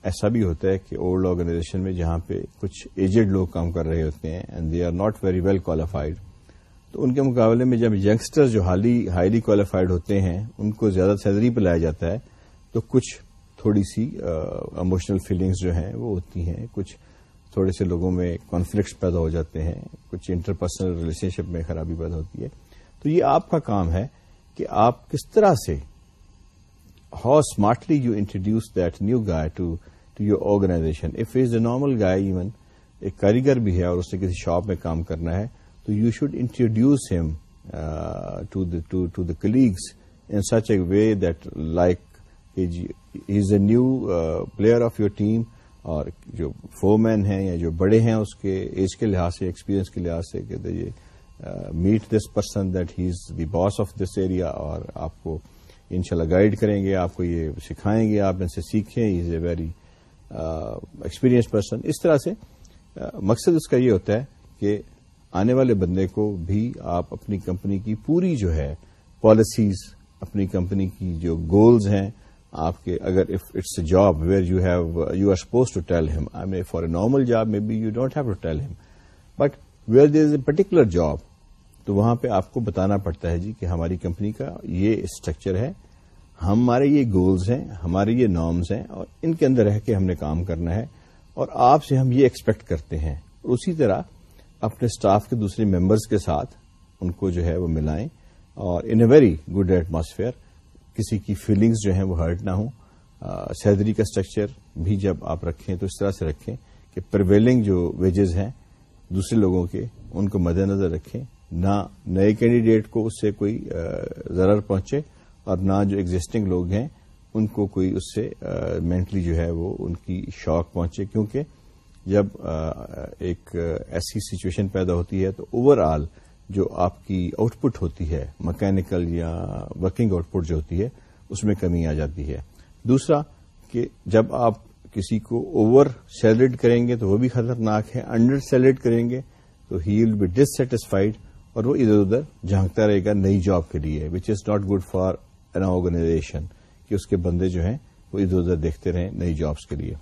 ایسا بھی ہوتا ہے کہ اولڈ آرگنائزیشن میں جہاں پہ کچھ ایجڈ لوگ کام کر رہے ہوتے ہیں and they are not very well qualified تو ان کے مقابلے میں جب یگسٹر جو ہائیلی کوالیفائڈ ہوتے ہیں، ان کو زیادہ سیلری پہ لایا جاتا ہے، تو کچھ تھوڑی سی اموشنل فیلنگس جو ہیں، وہ ہوتی ہیں۔ کچھ تھوڑے سے لوگوں میں کانفلکٹس پیدا ہو جاتے ہیں، کچھ انٹرپرسنل ریلیشن شپ میں خرابی پیدا ہوتی ہے۔ تو یہ آپ کا کام ہے۔ کہ آپ کس طرح سے how smartly you introduce that new guy to to your organisation if is a normal guy even ایک کاریگر بھی ہے اور اس نے کسی شاپ میں کام کرنا ہے تو you should introduce him to the colleagues in such a way that like is a new player of your team اور جو فور مین ہیں یا جو بڑے ہیں اس کے ایج کے لحاظ سے ایکسپیرئنس کے لحاظ سے کہ یہ meet this person that he is the boss of this area اور آپ کو انشاءاللہ گائیڈ کریں گے، آپ کو یہ سکھائیں گے، آپ ان سے سیکھیں۔ Is a very experience person اس طرح سے مقصد اس کا یہ ہوتا ہے کہ آنے والے بندے کو بھی آپ اپنی کمپنی کی پوری جو ہے پالیسیز اپنی کمپنی کی جو گولز ہیں، آپ کے اگر if it's a job where you have you are suppose to tell him I may for a normal job میں be you don't have to tell him but where there is a particular job تو وہاں پہ آپ کو بتانا پڑتا ہے جی کہ ہماری کمپنی کا یہ اسٹرکچر ہے۔ ہمارے یہ گولز ہیں، ہمارے یہ نارمز ہیں اور ان کے اندر رہ کے ہم نے کام کرنا ہے۔ اور آپ سے ہم یہ ایکسپیکٹ کرتے ہیں۔ اسی طرح اپنے اسٹاف کے دوسرے ممبرس کے ساتھ ان کو جو ہے وہ ملائیں۔ اور in a very good atmosphere کسی کی فیلنگز جو ہیں وہ ہرٹ نہ ہوں۔ سیلری کا اسٹرکچر بھی جب آپ رکھیں تو اس طرح سے رکھیں کہ پرویلنگ جو ویجز ہیں دوسرے لوگوں کے ان کو مد نظر رکھیں، نہ نئے کینڈیڈیٹ کو اس سے کوئی ضرر پہنچے اور نہ جو ایگزٹنگ لوگ ہیں، ان کو کوئی اس سے مینٹلی جو ہے وہ ان کی شوق پہنچے۔ کیونکہ جب ایک ایسی سچویشن پیدا ہوتی ہے تو اوور آل جو آپ کی آؤٹ پٹ ہوتی ہے مکینکل یا ورکنگ آؤٹ پٹ جو ہوتی ہے، اس میں کمی آ جاتی ہے۔ دوسرا کہ جب آپ کسی کو اوور سیلریڈ کریں گے تو وہ بھی خطرناک ہے، انڈر سیلریڈ کریں گے تو ہی ول بی ڈسٹسفائڈ اور وہ ادھر ادھر جھانکتا رہے گا نئی جاب کے لیے which is not good for an organisation کہ اس کے بندے جو ہیں وہ ادھر ادھر دیکھتے رہیں نئی جابس کے لیے۔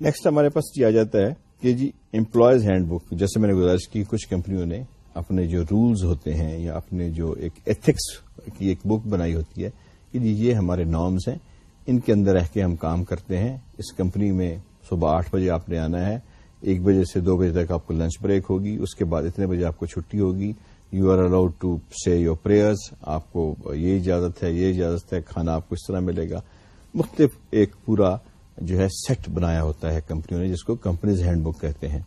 نیکسٹ ہمارے پاس جی آ جاتا ہے کہ جی امپلائز ہینڈ بک جیسے میں نے گزارش کی، کچھ کمپنیوں نے اپنے جو رولز ہوتے ہیں یا اپنے جو ایک ایتھکس کی ایک بک بنائی ہوتی ہے، کہ جی یہ ہمارے نارمز ہیں ان کے اندر رہ کے ہم کام کرتے ہیں۔ اس کمپنی میں صبح آٹھ بجے آپ نے آنا ہے۔ ایک بجے سے دو بجے تک آپ کو لنچ بریک ہوگی۔ اس کے بعد اتنے بجے آپ کو چھٹی ہوگی۔ You are allowed to see your prayers آپ کو یہ اجازت ہے، یہ اجازت ہے، کھانا آپ کو اس طرح ملے گا۔ مختلف ایک پورا جو ہے سیٹ بنایا ہوتا ہے کمپنیوں نے، جس کو کمپنیز ہینڈ بک کہتے ہیں۔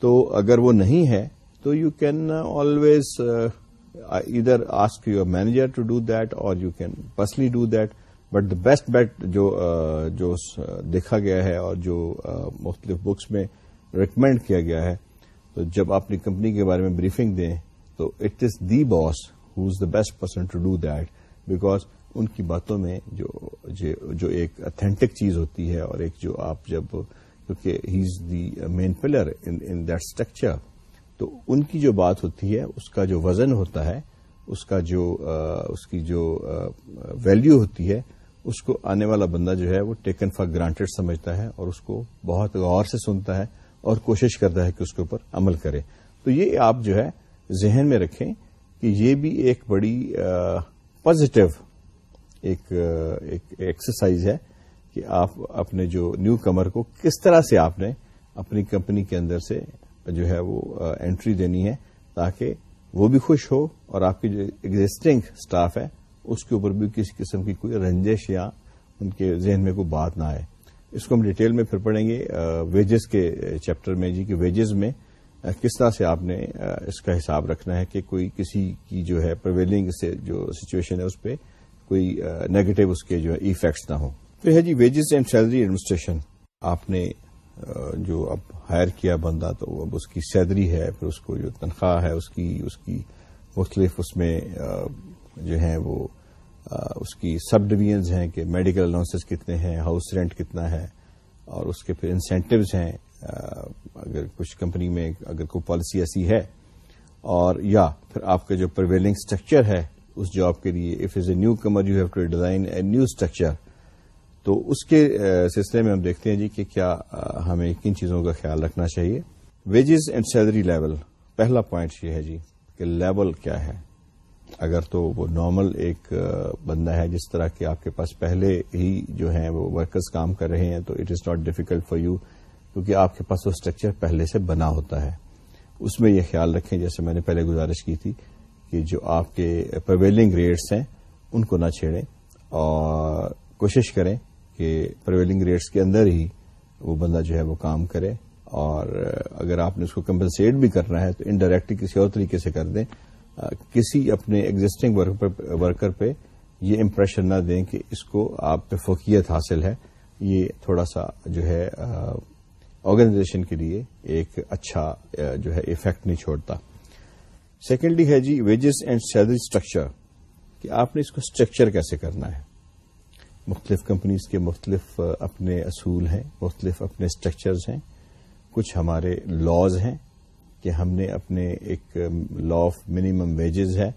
تو اگر وہ نہیں ہے، تو you can always either ask your manager to do that اور you can personally do that but the best bet جو جو دیکھا گیا ہے اور جو مختلف بکس میں ریکمینڈ کیا گیا ہے، تو جب آپ اپنی کمپنی کے بارے میں بریفنگ دیں، تو it is the boss who is the best person to do that because ان کی باتوں میں جو جو ایک اتھینٹک چیز ہوتی ہے اور ایک جو آپ جب، کیونکہ he is the main pillar in that structure تو ان کی جو بات ہوتی ہے، اس کا جو وزن ہوتا ہے، اس کا جو اس کی جو ویلو ہوتی ہے اس کو آنے والا بندہ جو ہے وہ ٹیکن فار گرانٹیڈ سمجھتا ہے اور اس کو بہت غور سے سنتا ہے اور کوشش کرتا ہے کہ اس کے اوپر عمل کرے۔ تو یہ آپ جو ہے ذہن میں رکھیں کہ یہ بھی ایک بڑی پازیٹو ایک ایکسرسائز ہے کہ آپ اپنے جو نیو کمر کو کس طرح سے آپ نے اپنی کمپنی کے اندر سے جو ہے وہ انٹری دینی ہے تاکہ وہ بھی خوش ہو اور آپ کی جو ایگزٹنگ اسٹاف ہے اس کے اوپر بھی کسی قسم کی کوئی رنجش یا ان کے ذہن میں کوئی بات نہ آئے۔ اس کو ہم ڈیٹیل میں پھر پڑھیں گے ویجز کے چیپٹر میں جی کہ ویجز میں کس طرح سے آپ نے اس کا حساب رکھنا ہے کہ کوئی کسی کی جو ہے پرویلنگ سے جو سچویشن ہے اس پہ کوئی نیگیٹو اس کے جو ہے ایفیکٹس نہ ہوں۔ تو ہے جی ویجز اینڈ سیلری ایڈمنسٹریشن آپ نے جو اب ہائر کیا بندہ تو اب اس کی سیلری ہے، پھر اس کو جو تنخواہ ہے، اس کی اس کی مختلف اس میں جو ہیں وہ اس کی سب ڈویژنز ہیں کہ میڈیکل الاؤنسز کتنے ہیں ہاؤس رینٹ کتنا ہے، اور اس کے پھر انسینٹوز ہیں اگر کچھ کمپنی میں اگر کوئی پالیسی ایسی ہے، اور یا پھر آپ کا جو پرویلنگ اسٹرکچر ہے اس جاب کے لیے if is a newcomer you have to design a new structure تو اس کے سلسلے میں ہم دیکھتے ہیں جی کہ کیا ہمیں کن چیزوں کا خیال رکھنا چاہیے۔ ویجز اینڈ سیلری لیول پہلا پوائنٹ یہ ہے جی کہ لیول کیا ہے۔ اگر تو وہ نارمل ایک بندہ ہے، جس طرح کہ آپ کے پاس پہلے ہی جو ہیں وہ ورکرز کام کر رہے ہیں، تو it is not difficult for you کیونکہ آپ کے پاس وہ اسٹرکچر پہلے سے بنا ہوتا ہے۔ اس میں یہ خیال رکھیں، جیسے میں نے پہلے گزارش کی تھی، کہ جو آپ کے پرویلنگ ریٹس ہیں، ان کو نہ چھیڑیں۔ اور کوشش کریں کہ پرویلنگ ریٹس کے اندر ہی وہ بندہ جو ہے وہ کام کرے۔ اور اگر آپ نے اس کو کمپنسیٹ بھی کرنا ہے، تو انڈائریکٹلی کسی اور طریقے سے کر دیں۔ کسی اپنے ایگزٹنگ ورکر پہ یہ امپریشن نہ دیں کہ اس کو آپ پہ فوقیت حاصل ہے۔ یہ تھوڑا سا جو ہے آرگنائزیشن کے لیے ایک اچھا جو ہے افیکٹ نہیں چھوڑتا۔ سیکنڈلی ہے جی ویجز اینڈ سیلری اسٹرکچر کہ آپ نے اس کو اسٹرکچر کیسے کرنا ہے؟ مختلف کمپنیز کے مختلف اپنے اصول ہیں، مختلف اپنے اسٹرکچرز ہیں۔ کچھ ہمارے لاز ہیں۔ کہ ہم نے اپنے ایک لا آف منیمم ویجز ہے،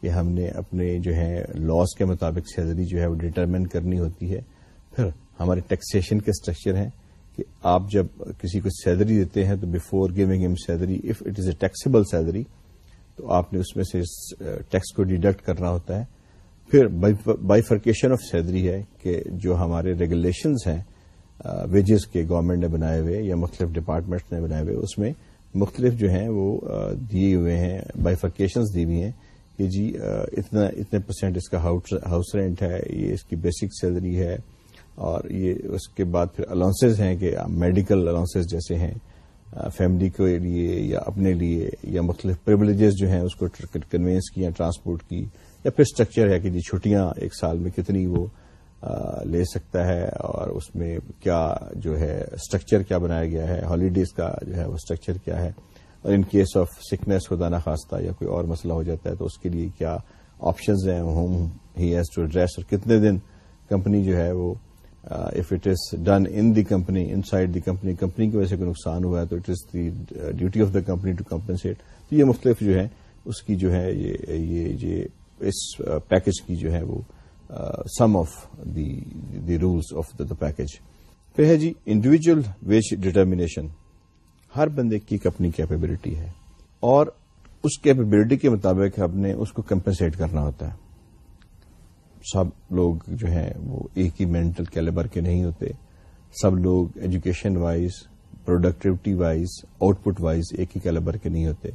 کہ ہم نے اپنے جو ہے لاس کے مطابق سیلری جو ہے وہ ڈٹرمن کرنی ہوتی ہے۔ پھر ہمارے ٹیکسیشن کے اسٹرکچر ہیں کہ آپ جب کسی کو سیلری دیتے ہیں تو before giving them salary if it is a taxable salary تو آپ نے اس میں سے ٹیکس کو ڈیڈکٹ کرنا ہوتا ہے۔ پھر بائیفرکیشن آف سیلری ہے کہ جو ہمارے ریگولیشنز ہیں ویجز کے گورنمنٹ نے بنائے ہوئے یا مختلف ڈپارٹمنٹس نے بنائے ہوئے، اس میں مختلف جو ہیں وہ دیے ہوئے ہیں بائیفرکیشنز دی ہوئی ہیں کہ جی اتنا، اتنے پرسینٹ اس کا ہاؤس رینٹ ہے، یہ اس کی بیسک سیلری ہے اور یہ اس کے بعد پھر الاؤنسز ہیں کہ میڈیکل الاؤنسز جیسے ہیں فیملی کے لیے یا اپنے لیے یا مختلف پرولیجز جو ہیں اس کو کنوینس کی یا ٹرانسپورٹ کی یا پھر اسٹرکچر ہے کہ جی چھٹیاں ایک سال میں کتنی وہ لے سکتا ہے اور اس میں کیا جو ہے اسٹرکچر کیا بنایا گیا ہے ہالیڈیز کا جو ہے وہ اسٹرکچر کیا ہے اور ان کیس آف سکنس خدا نہ خواستہ یا کوئی اور مسئلہ ہو جاتا ہے تو اس کے لیے کیا آپشنز ہیں whom he has to address اور کتنے دن کمپنی جو ہے وہ if it is done in the company inside the company company کی وجہ سے کوئی نقصان ہوا ہے تو it is the duty of the company to compensate تو یہ مختلف جو ہے اس کی جو ہے یہ اس پیکج کی جو ہے وہ some of the rules of the package پھر ہے جی انڈیویجل ویج ڈٹرمنیشن ہر بندے کی ایک اپنی کیپیبلٹی ہے اور اس کیپیبلٹی کے مطابق ہم نے اس کو کمپنسیٹ کرنا ہوتا ہے۔ سب لوگ جو ہیں وہ ایک ہی مینٹل کیلیبر کے نہیں ہوتے۔ سب لوگ education wise productivity wise output wise ایک ہی کیلیبر کے نہیں ہوتے۔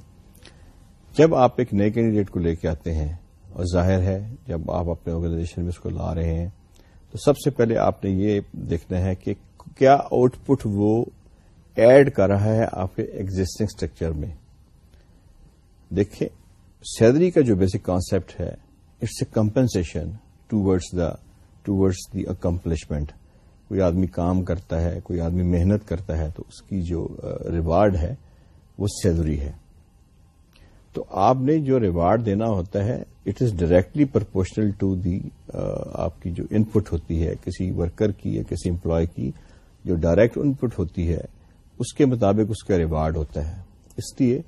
جب آپ ایک نئے کینڈیڈیٹ کو لے کے آتے ہیں اور ظاہر ہے جب آپ اپنے آرگنائزیشن میں اس کو لا رہے ہیں، تو سب سے پہلے آپ نے یہ دیکھنا ہے کہ کیا آؤٹ پٹ وہ ایڈ کر رہا ہے آپ کے ایگزٹنگ اسٹرکچر میں۔ دیکھیں سیلری کا جو بیسک کانسیپٹ ہے it's a compensation towards the towards the accomplishment کوئی آدمی کام کرتا ہے، کوئی آدمی محنت کرتا ہے، تو اس کی جو ریوارڈ ہے، وہ سیلری ہے۔ تو آپ نے جو ریوارڈ دینا ہوتا ہے it is directly proportional to the آپ کی جو ان پٹ ہوتی ہے، کسی ورکر کی یا کسی امپلائی کی جو ڈائریکٹ ان پٹ ہوتی ہے، اس کے مطابق اس کا ریوارڈ ہوتا ہے. اس لیے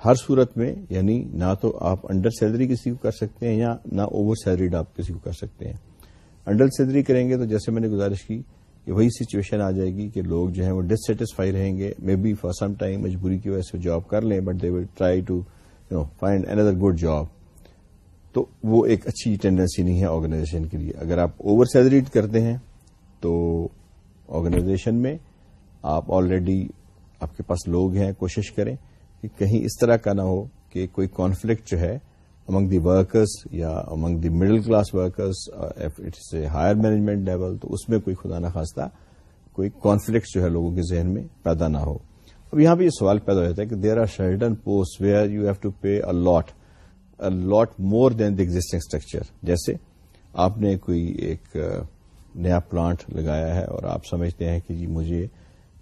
ہر صورت میں یعنی نہ تو آپ انڈر سیلری کسی کو کر سکتے ہیں یا نہ اوور سیلریڈ آپ کسی کو کر سکتے ہیں. انڈر سیلری کریں گے تو جیسے میں نے گزارش کی کہ وہی سچویشن آ جائے گی کہ لوگ جو ہیں وہ ڈسٹسفائی رہیں گے. May be for some time مجبوری کی وجہ سے جاب کر لیں but they will try to you know find another good job تو وہ ایک اچھی ٹینڈنسی نہیں ہے آرگنائزیشن کے لیے۔ اگر آپ اوور سیلریڈ کرتے ہیں تو آرگنائزیشن میں آپ آلریڈی آپ کے پاس لوگ ہیں، کوشش کریں کہ کہیں اس طرح کا نہ ہو کہ کوئی کانفلکٹ جو ہے امنگ دی ورکرز یا among the middle class workers it's a higher management level تو اس میں کوئی خدا نہ خواستہ کوئی کانفلکٹ جو ہے لوگوں کے ذہن میں پیدا نہ ہو۔ اب یہاں پہ یہ سوال پیدا ہو جاتا ہے کہ there are certain post where you have to pay a lot lot more than the existing structure جیسے آپ نے کوئی ایک نیا پلانٹ لگایا ہے اور آپ سمجھتے ہیں کہ جی مجھے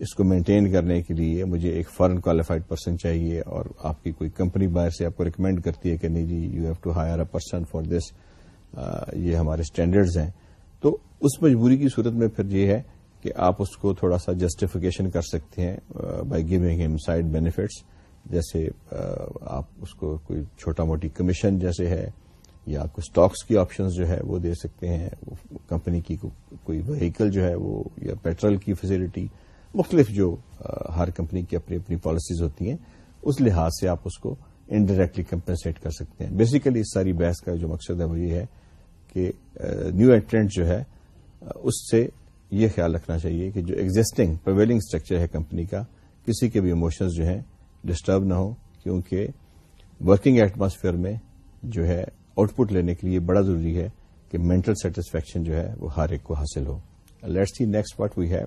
اس کو مینٹین کرنے کے لیے مجھے ایک فارن کوالیفائڈ پرسن چاہیے اور آپ کی کوئی کمپنی باہر سے آپ کو ریکمینڈ کرتی ہے کہ نہیں جی you have to hire a person for this یہ ہمارے اسٹینڈرڈز ہیں۔ تو اس مجبوری کی صورت میں پھر یہ ہے کہ آپ اس کو تھوڑا سا جسٹیفیکیشن کر سکتے ہیں by giving him side benefits جیسے آپ اس کو کوئی چھوٹا موٹی کمیشن جیسے ہے، یا کوئی اسٹاکس کی آپشنز جو ہے وہ دے سکتے ہیں کمپنی کی کوئی وہیکل جو ہے وہ، یا پیٹرول کی فیسلٹی، مختلف جو ہر کمپنی کی اپنی اپنی پالیسیز ہوتی ہیں، اس لحاظ سے آپ اس کو انڈائریکٹلی کمپنسیٹ کر سکتے ہیں۔ بیسیکلی اس ساری بحث کا جو مقصد ہے وہ یہ ہے کہ نیو ایٹرنٹ جو ہے، اس سے یہ خیال رکھنا چاہیے کہ جو ایگزٹنگ پرویلنگ اسٹرکچر ہے کمپنی کا، کسی کے بھی ایموشنز جو ہیں ڈسٹرب نہ ہو، کیونکہ ورکنگ ایٹماسفیئر میں جو ہے آؤٹ پٹ لینے کے لیے بڑا ضروری ہے کہ مینٹل سیٹسفیکشن جو ہے، وہ ہر ایک کو حاصل ہو۔ Let see next what we have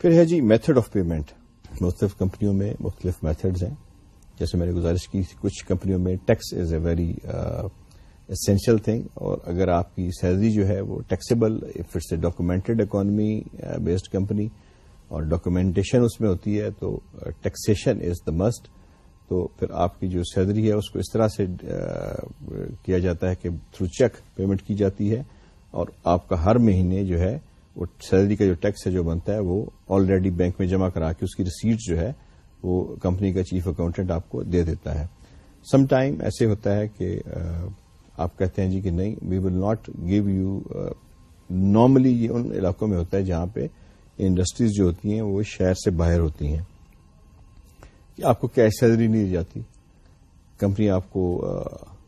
پھر ہے جی میتھڈ آف پیمنٹ مختلف کمپنیوں میں مختلف میتھڈز ہیں۔ جیسے میں نے گزارش کی کچھ کمپنیوں میں tax is a very essential thing اور اگر آپ کی سیلری جو ہے، وہ taxable if it's a documented economy based company اور ڈاکومینٹیشن اس میں ہوتی ہے تو ٹیکسیشن از دا مسٹ تو پھر آپ کی جو سیلری ہے اس کو اس طرح سے uh, کیا جاتا ہے کہ تھرو چیک پیمنٹ کی جاتی ہے اور آپ کا ہر مہینے جو ہے وہ سیلری کا جو ٹیکس ہے جو بنتا ہے وہ آلریڈی بینک میں جمع کرا کے اس کی ریسیٹ جو ہے وہ کمپنی کا چیف اکاؤنٹنٹ آپ کو دے دیتا ہے. سم ٹائم ایسے ہوتا ہے کہ uh, آپ کہتے ہیں جی کہ نہیں we will not give you normally یہ ان علاقوں میں ہوتا ہے جہاں پہ انڈسٹریز جو ہوتی ہیں وہ شہر سے باہر ہوتی ہیں کہ آپ کو کیش سیلری نہیں دی جاتی۔ کمپنی آپ کو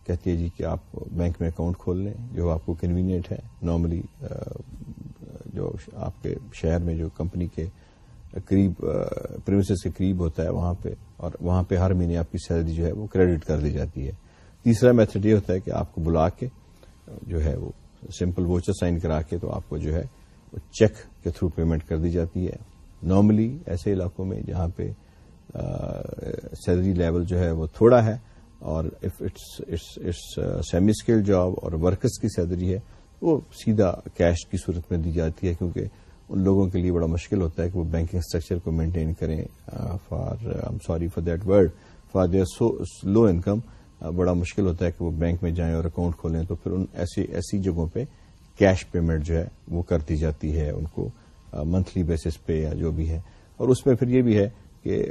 کہتی ہے جی کہ آپ بینک میں اکاؤنٹ کھول لیں، جو آپ کو کنوینئنٹ ہے۔ نارملی جو آپ کے شہر میں جو کمپنی کے قریب پریمسز کے قریب ہوتا ہے وہاں پہ، اور وہاں پہ ہر مہینے آپ کی سیلری جو ہے وہ کریڈٹ کر دی جاتی ہے۔ تیسرا میتھڈ یہ ہوتا ہے کہ آپ کو بلا کے، جو ہے وہ سمپل ووچر سائن کرا کے تو آپ کو جو ہے چیک کے تھرو پیمنٹ کر دی جاتی ہے۔ نارملی ایسے علاقوں میں جہاں پہ سیلری لیول جو ہے وہ تھوڑا ہے اور سیمی اسکل جاب اور ورکرس کی سیلری ہے، وہ سیدھا کیش کی صورت میں دی جاتی ہے کیونکہ ان لوگوں کے لیے بڑا مشکل ہوتا ہے کہ وہ بینکنگ اسٹرکچر کو مینٹین کریں۔ For I'm sorry for that word for their low income بڑا مشکل ہوتا ہے کہ وہ بینک میں جائیں اور اکاؤنٹ کھولیں۔ تو پھر ان ایسی ایسی جگہوں پہ کیش پیمنٹ جو ہے وہ کر دی جاتی ہے ان کو منتھلی بیسس پہ یا جو بھی ہے۔ اور اس میں پھر یہ بھی ہے کہ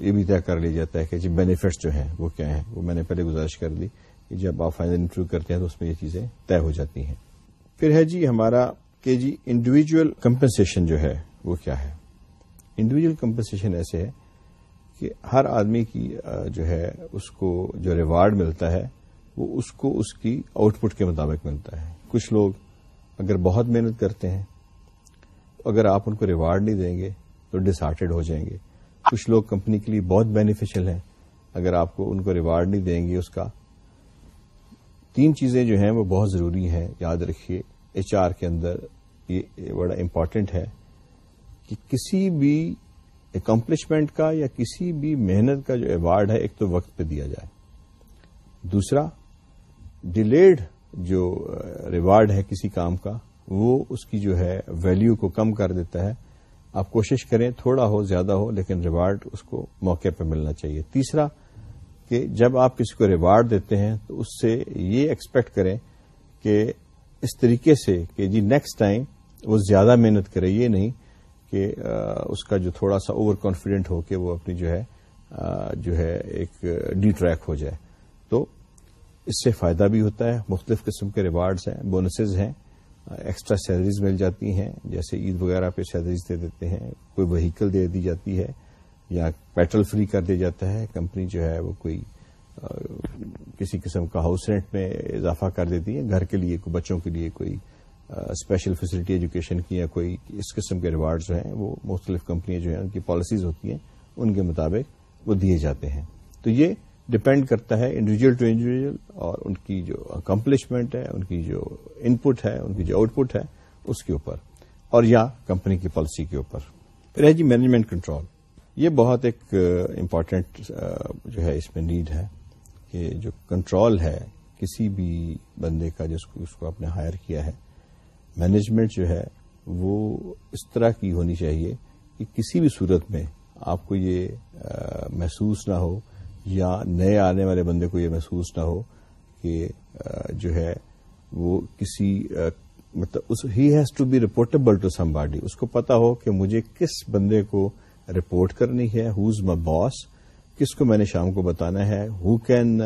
یہ بھی طے کر لیا جاتا ہے کہ جی بینیفٹس جو ہیں وہ کیا ہیں؟ وہ میں نے پہلے گزارش کر دی کہ جب آپ فائنل انٹرویو کرتے ہیں تو اس میں یہ چیزیں طے ہو جاتی ہیں۔ پھر ہے جی ہمارا کہ جی انڈیویجل کمپنسیشن جو ہے وہ کیا ہے؟ انڈیویجل کمپنسیشن ایسے ہے کہ ہر آدمی کی جو ہے اس کو جو ریوارڈ ملتا ہے وہ اس کو اس کی آؤٹ پٹ کے مطابق ملتا ہے۔ کچھ لوگ اگر بہت محنت کرتے ہیں، اگر آپ ان کو ریوارڈ نہیں دیں گے تو ڈسارٹیڈ ہو جائیں گے۔ کچھ لوگ کمپنی کے لیے بہت بینیفیشل ہیں، اگر آپ کو ان کو ریوارڈ نہیں دیں گے اس کا۔ تین چیزیں جو ہیں وہ بہت ضروری ہیں، یاد رکھیے۔ ایچ آر کے اندر یہ بڑا امپارٹینٹ ہے کہ کسی بھی اکمپلشمنٹ کا یا کسی بھی محنت کا جو ایوارڈ ہے، ایک تو وقت پہ دیا جائے۔ دوسرا ڈیلیڈ جو ریوارڈ ہے کسی کام کا، وہ اس کی جو ہے ویلیو کو کم کر دیتا ہے۔ آپ کوشش کریں تھوڑا ہو، زیادہ ہو، لیکن ریوارڈ اس کو موقع پہ ملنا چاہیے۔ تیسرا، کہ جب آپ کسی کو ریوارڈ دیتے ہیں، تو اس سے یہ ایکسپیکٹ کریں کہ اس طریقے سے کہ جی نیکسٹ ٹائم وہ زیادہ محنت کرے۔ یہ نہیں کہ اس کا جو تھوڑا سا اوور کانفیڈنٹ ہو کہ وہ اپنی جو ہے جو ہے ایک ڈی ٹریک ہو جائے۔ اس سے فائدہ بھی ہوتا ہے۔ مختلف قسم کے ریوارڈز ہیں بونسز ہیں ایکسٹرا سیلریز مل جاتی ہیں۔ جیسے عید وغیرہ پہ سیلریز دے دیتے ہیں، کوئی وہیکل دے دی جاتی ہے یا پیٹرول فری کر دیا جاتا ہے۔ کمپنی جو ہے وہ کوئی کسی قسم کا ہاؤس رینٹ میں اضافہ کر دیتی ہے۔ گھر کے لیے، کوئی بچوں کے لیے کوئی اسپیشل فیسلٹی ایجوکیشن کی یا کوئی اس قسم کے ریوارڈ جو ہیں، وہ مختلف کمپنیاں جو ہیں، ان کی پالیسیز ہوتی ہیں، ان کے مطابق وہ دیے جاتے ہیں۔ تو یہ ڈپینڈ کرتا ہے انڈیویجل ٹو انڈیویجل اور ان کی جو اکمپلشمنٹ ہے، ان کی جو ان پٹ ہے، ان کی جو آؤٹ پٹ ہے، اس کے اوپر اور یا کمپنی کی پالیسی کے اوپر۔ پھر ہے جی مینجمنٹ کنٹرول۔ یہ بہت ایک امپارٹینٹ جو ہے اس میں نیڈ ہے کہ جو کنٹرول ہے کسی بھی بندے کا جس کو اس کو آپ نے ہائر کیا ہے، مینجمنٹ جو ہے وہ اس طرح کی ہونی چاہیے کہ کسی بھی صورت میں آپ کو یہ محسوس نہ ہو یا نئے آنے والے بندے کو یہ محسوس نہ ہو کہ جو ہے، وہ کسی مطلب he has to be reportable to some body اس کو پتا ہو کہ مجھے کس بندے کو رپورٹ کرنی ہے ہوز مائی باس کس کو میں نے شام کو بتانا ہے who can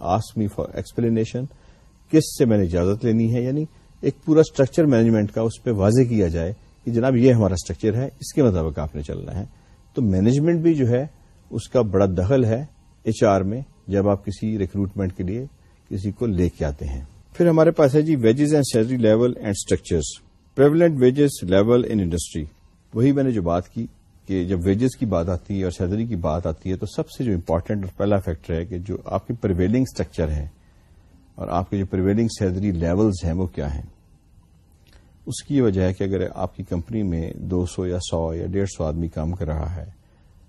ask me for explanation کس سے میں نے اجازت لینی ہے؟ یعنی ایک پورا اسٹرکچر مینجمنٹ کا اس پہ واضح کیا جائے کہ جناب یہ ہمارا اسٹرکچر ہے، اس کے مطابق آپ نے چلنا ہے۔ تو مینجمنٹ بھی جو ہے، اس کا بڑا دخل ہے۔ ایچ آر میں جب آپ کسی ریکروٹمنٹ کے لیے کسی کو لے کے آتے ہیں۔ پھر ہمارے پاس ہے جی wages and salary level and structures prevalent wages level in industry وہی میں نے جو بات کی کہ جب ویجز کی بات آتی ہے اور سیلری کی بات آتی ہے تو سب سے جو امپورٹنٹ اور پہلا فیکٹر ہے کہ جو آپ کی پریویلنگ اسٹرکچر ہے اور آپ کے جو پریویلنگ سیلری لیولز ہیں وہ کیا ہیں۔ اس کی وجہ ہے کہ اگر آپ کی کمپنی میں دو سو یا سو یا ڈیڑھ سو آدمی کام کر رہا ہے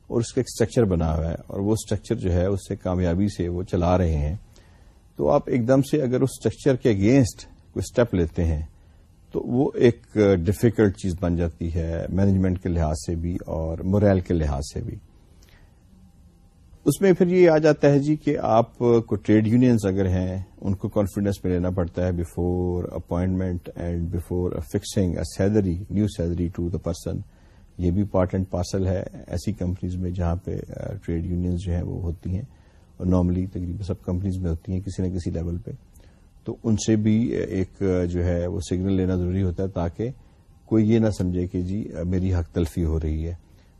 اور اس کا ایک اسٹرکچر بنا ہوا ہے اور وہ اسٹرکچر جو ہے اس سے کامیابی سے وہ چلا رہے ہیں۔ تو آپ ایک دم سے اگر اس اسٹرکچر کے اگینسٹ کوئی اسٹیپ لیتے ہیں تو وہ ایک ڈفیکلٹ چیز بن جاتی ہے مینجمنٹ کے لحاظ سے بھی اور موریل کے لحاظ سے بھی۔ اس میں پھر یہ آ جاتا ہے جی کہ آپ کو ٹریڈ یونینز اگر ہیں، ان کو کانفیڈینس میں لینا پڑتا ہے before appointment and before fixing a salary new salary to the person یہ بھی پارٹ اینڈ پارسل ہے ایسی کمپنیز میں جہاں پہ ٹریڈ یونینز جو ہیں وہ ہوتی ہیں اور نارملی تقریباً سب کمپنیز میں ہوتی ہیں کسی نہ کسی لیول پہ۔ تو ان سے بھی ایک جو ہے وہ سگنل لینا ضروری ہوتا ہے تاکہ کوئی یہ نہ سمجھے کہ جی میری حق تلفی ہو رہی ہے۔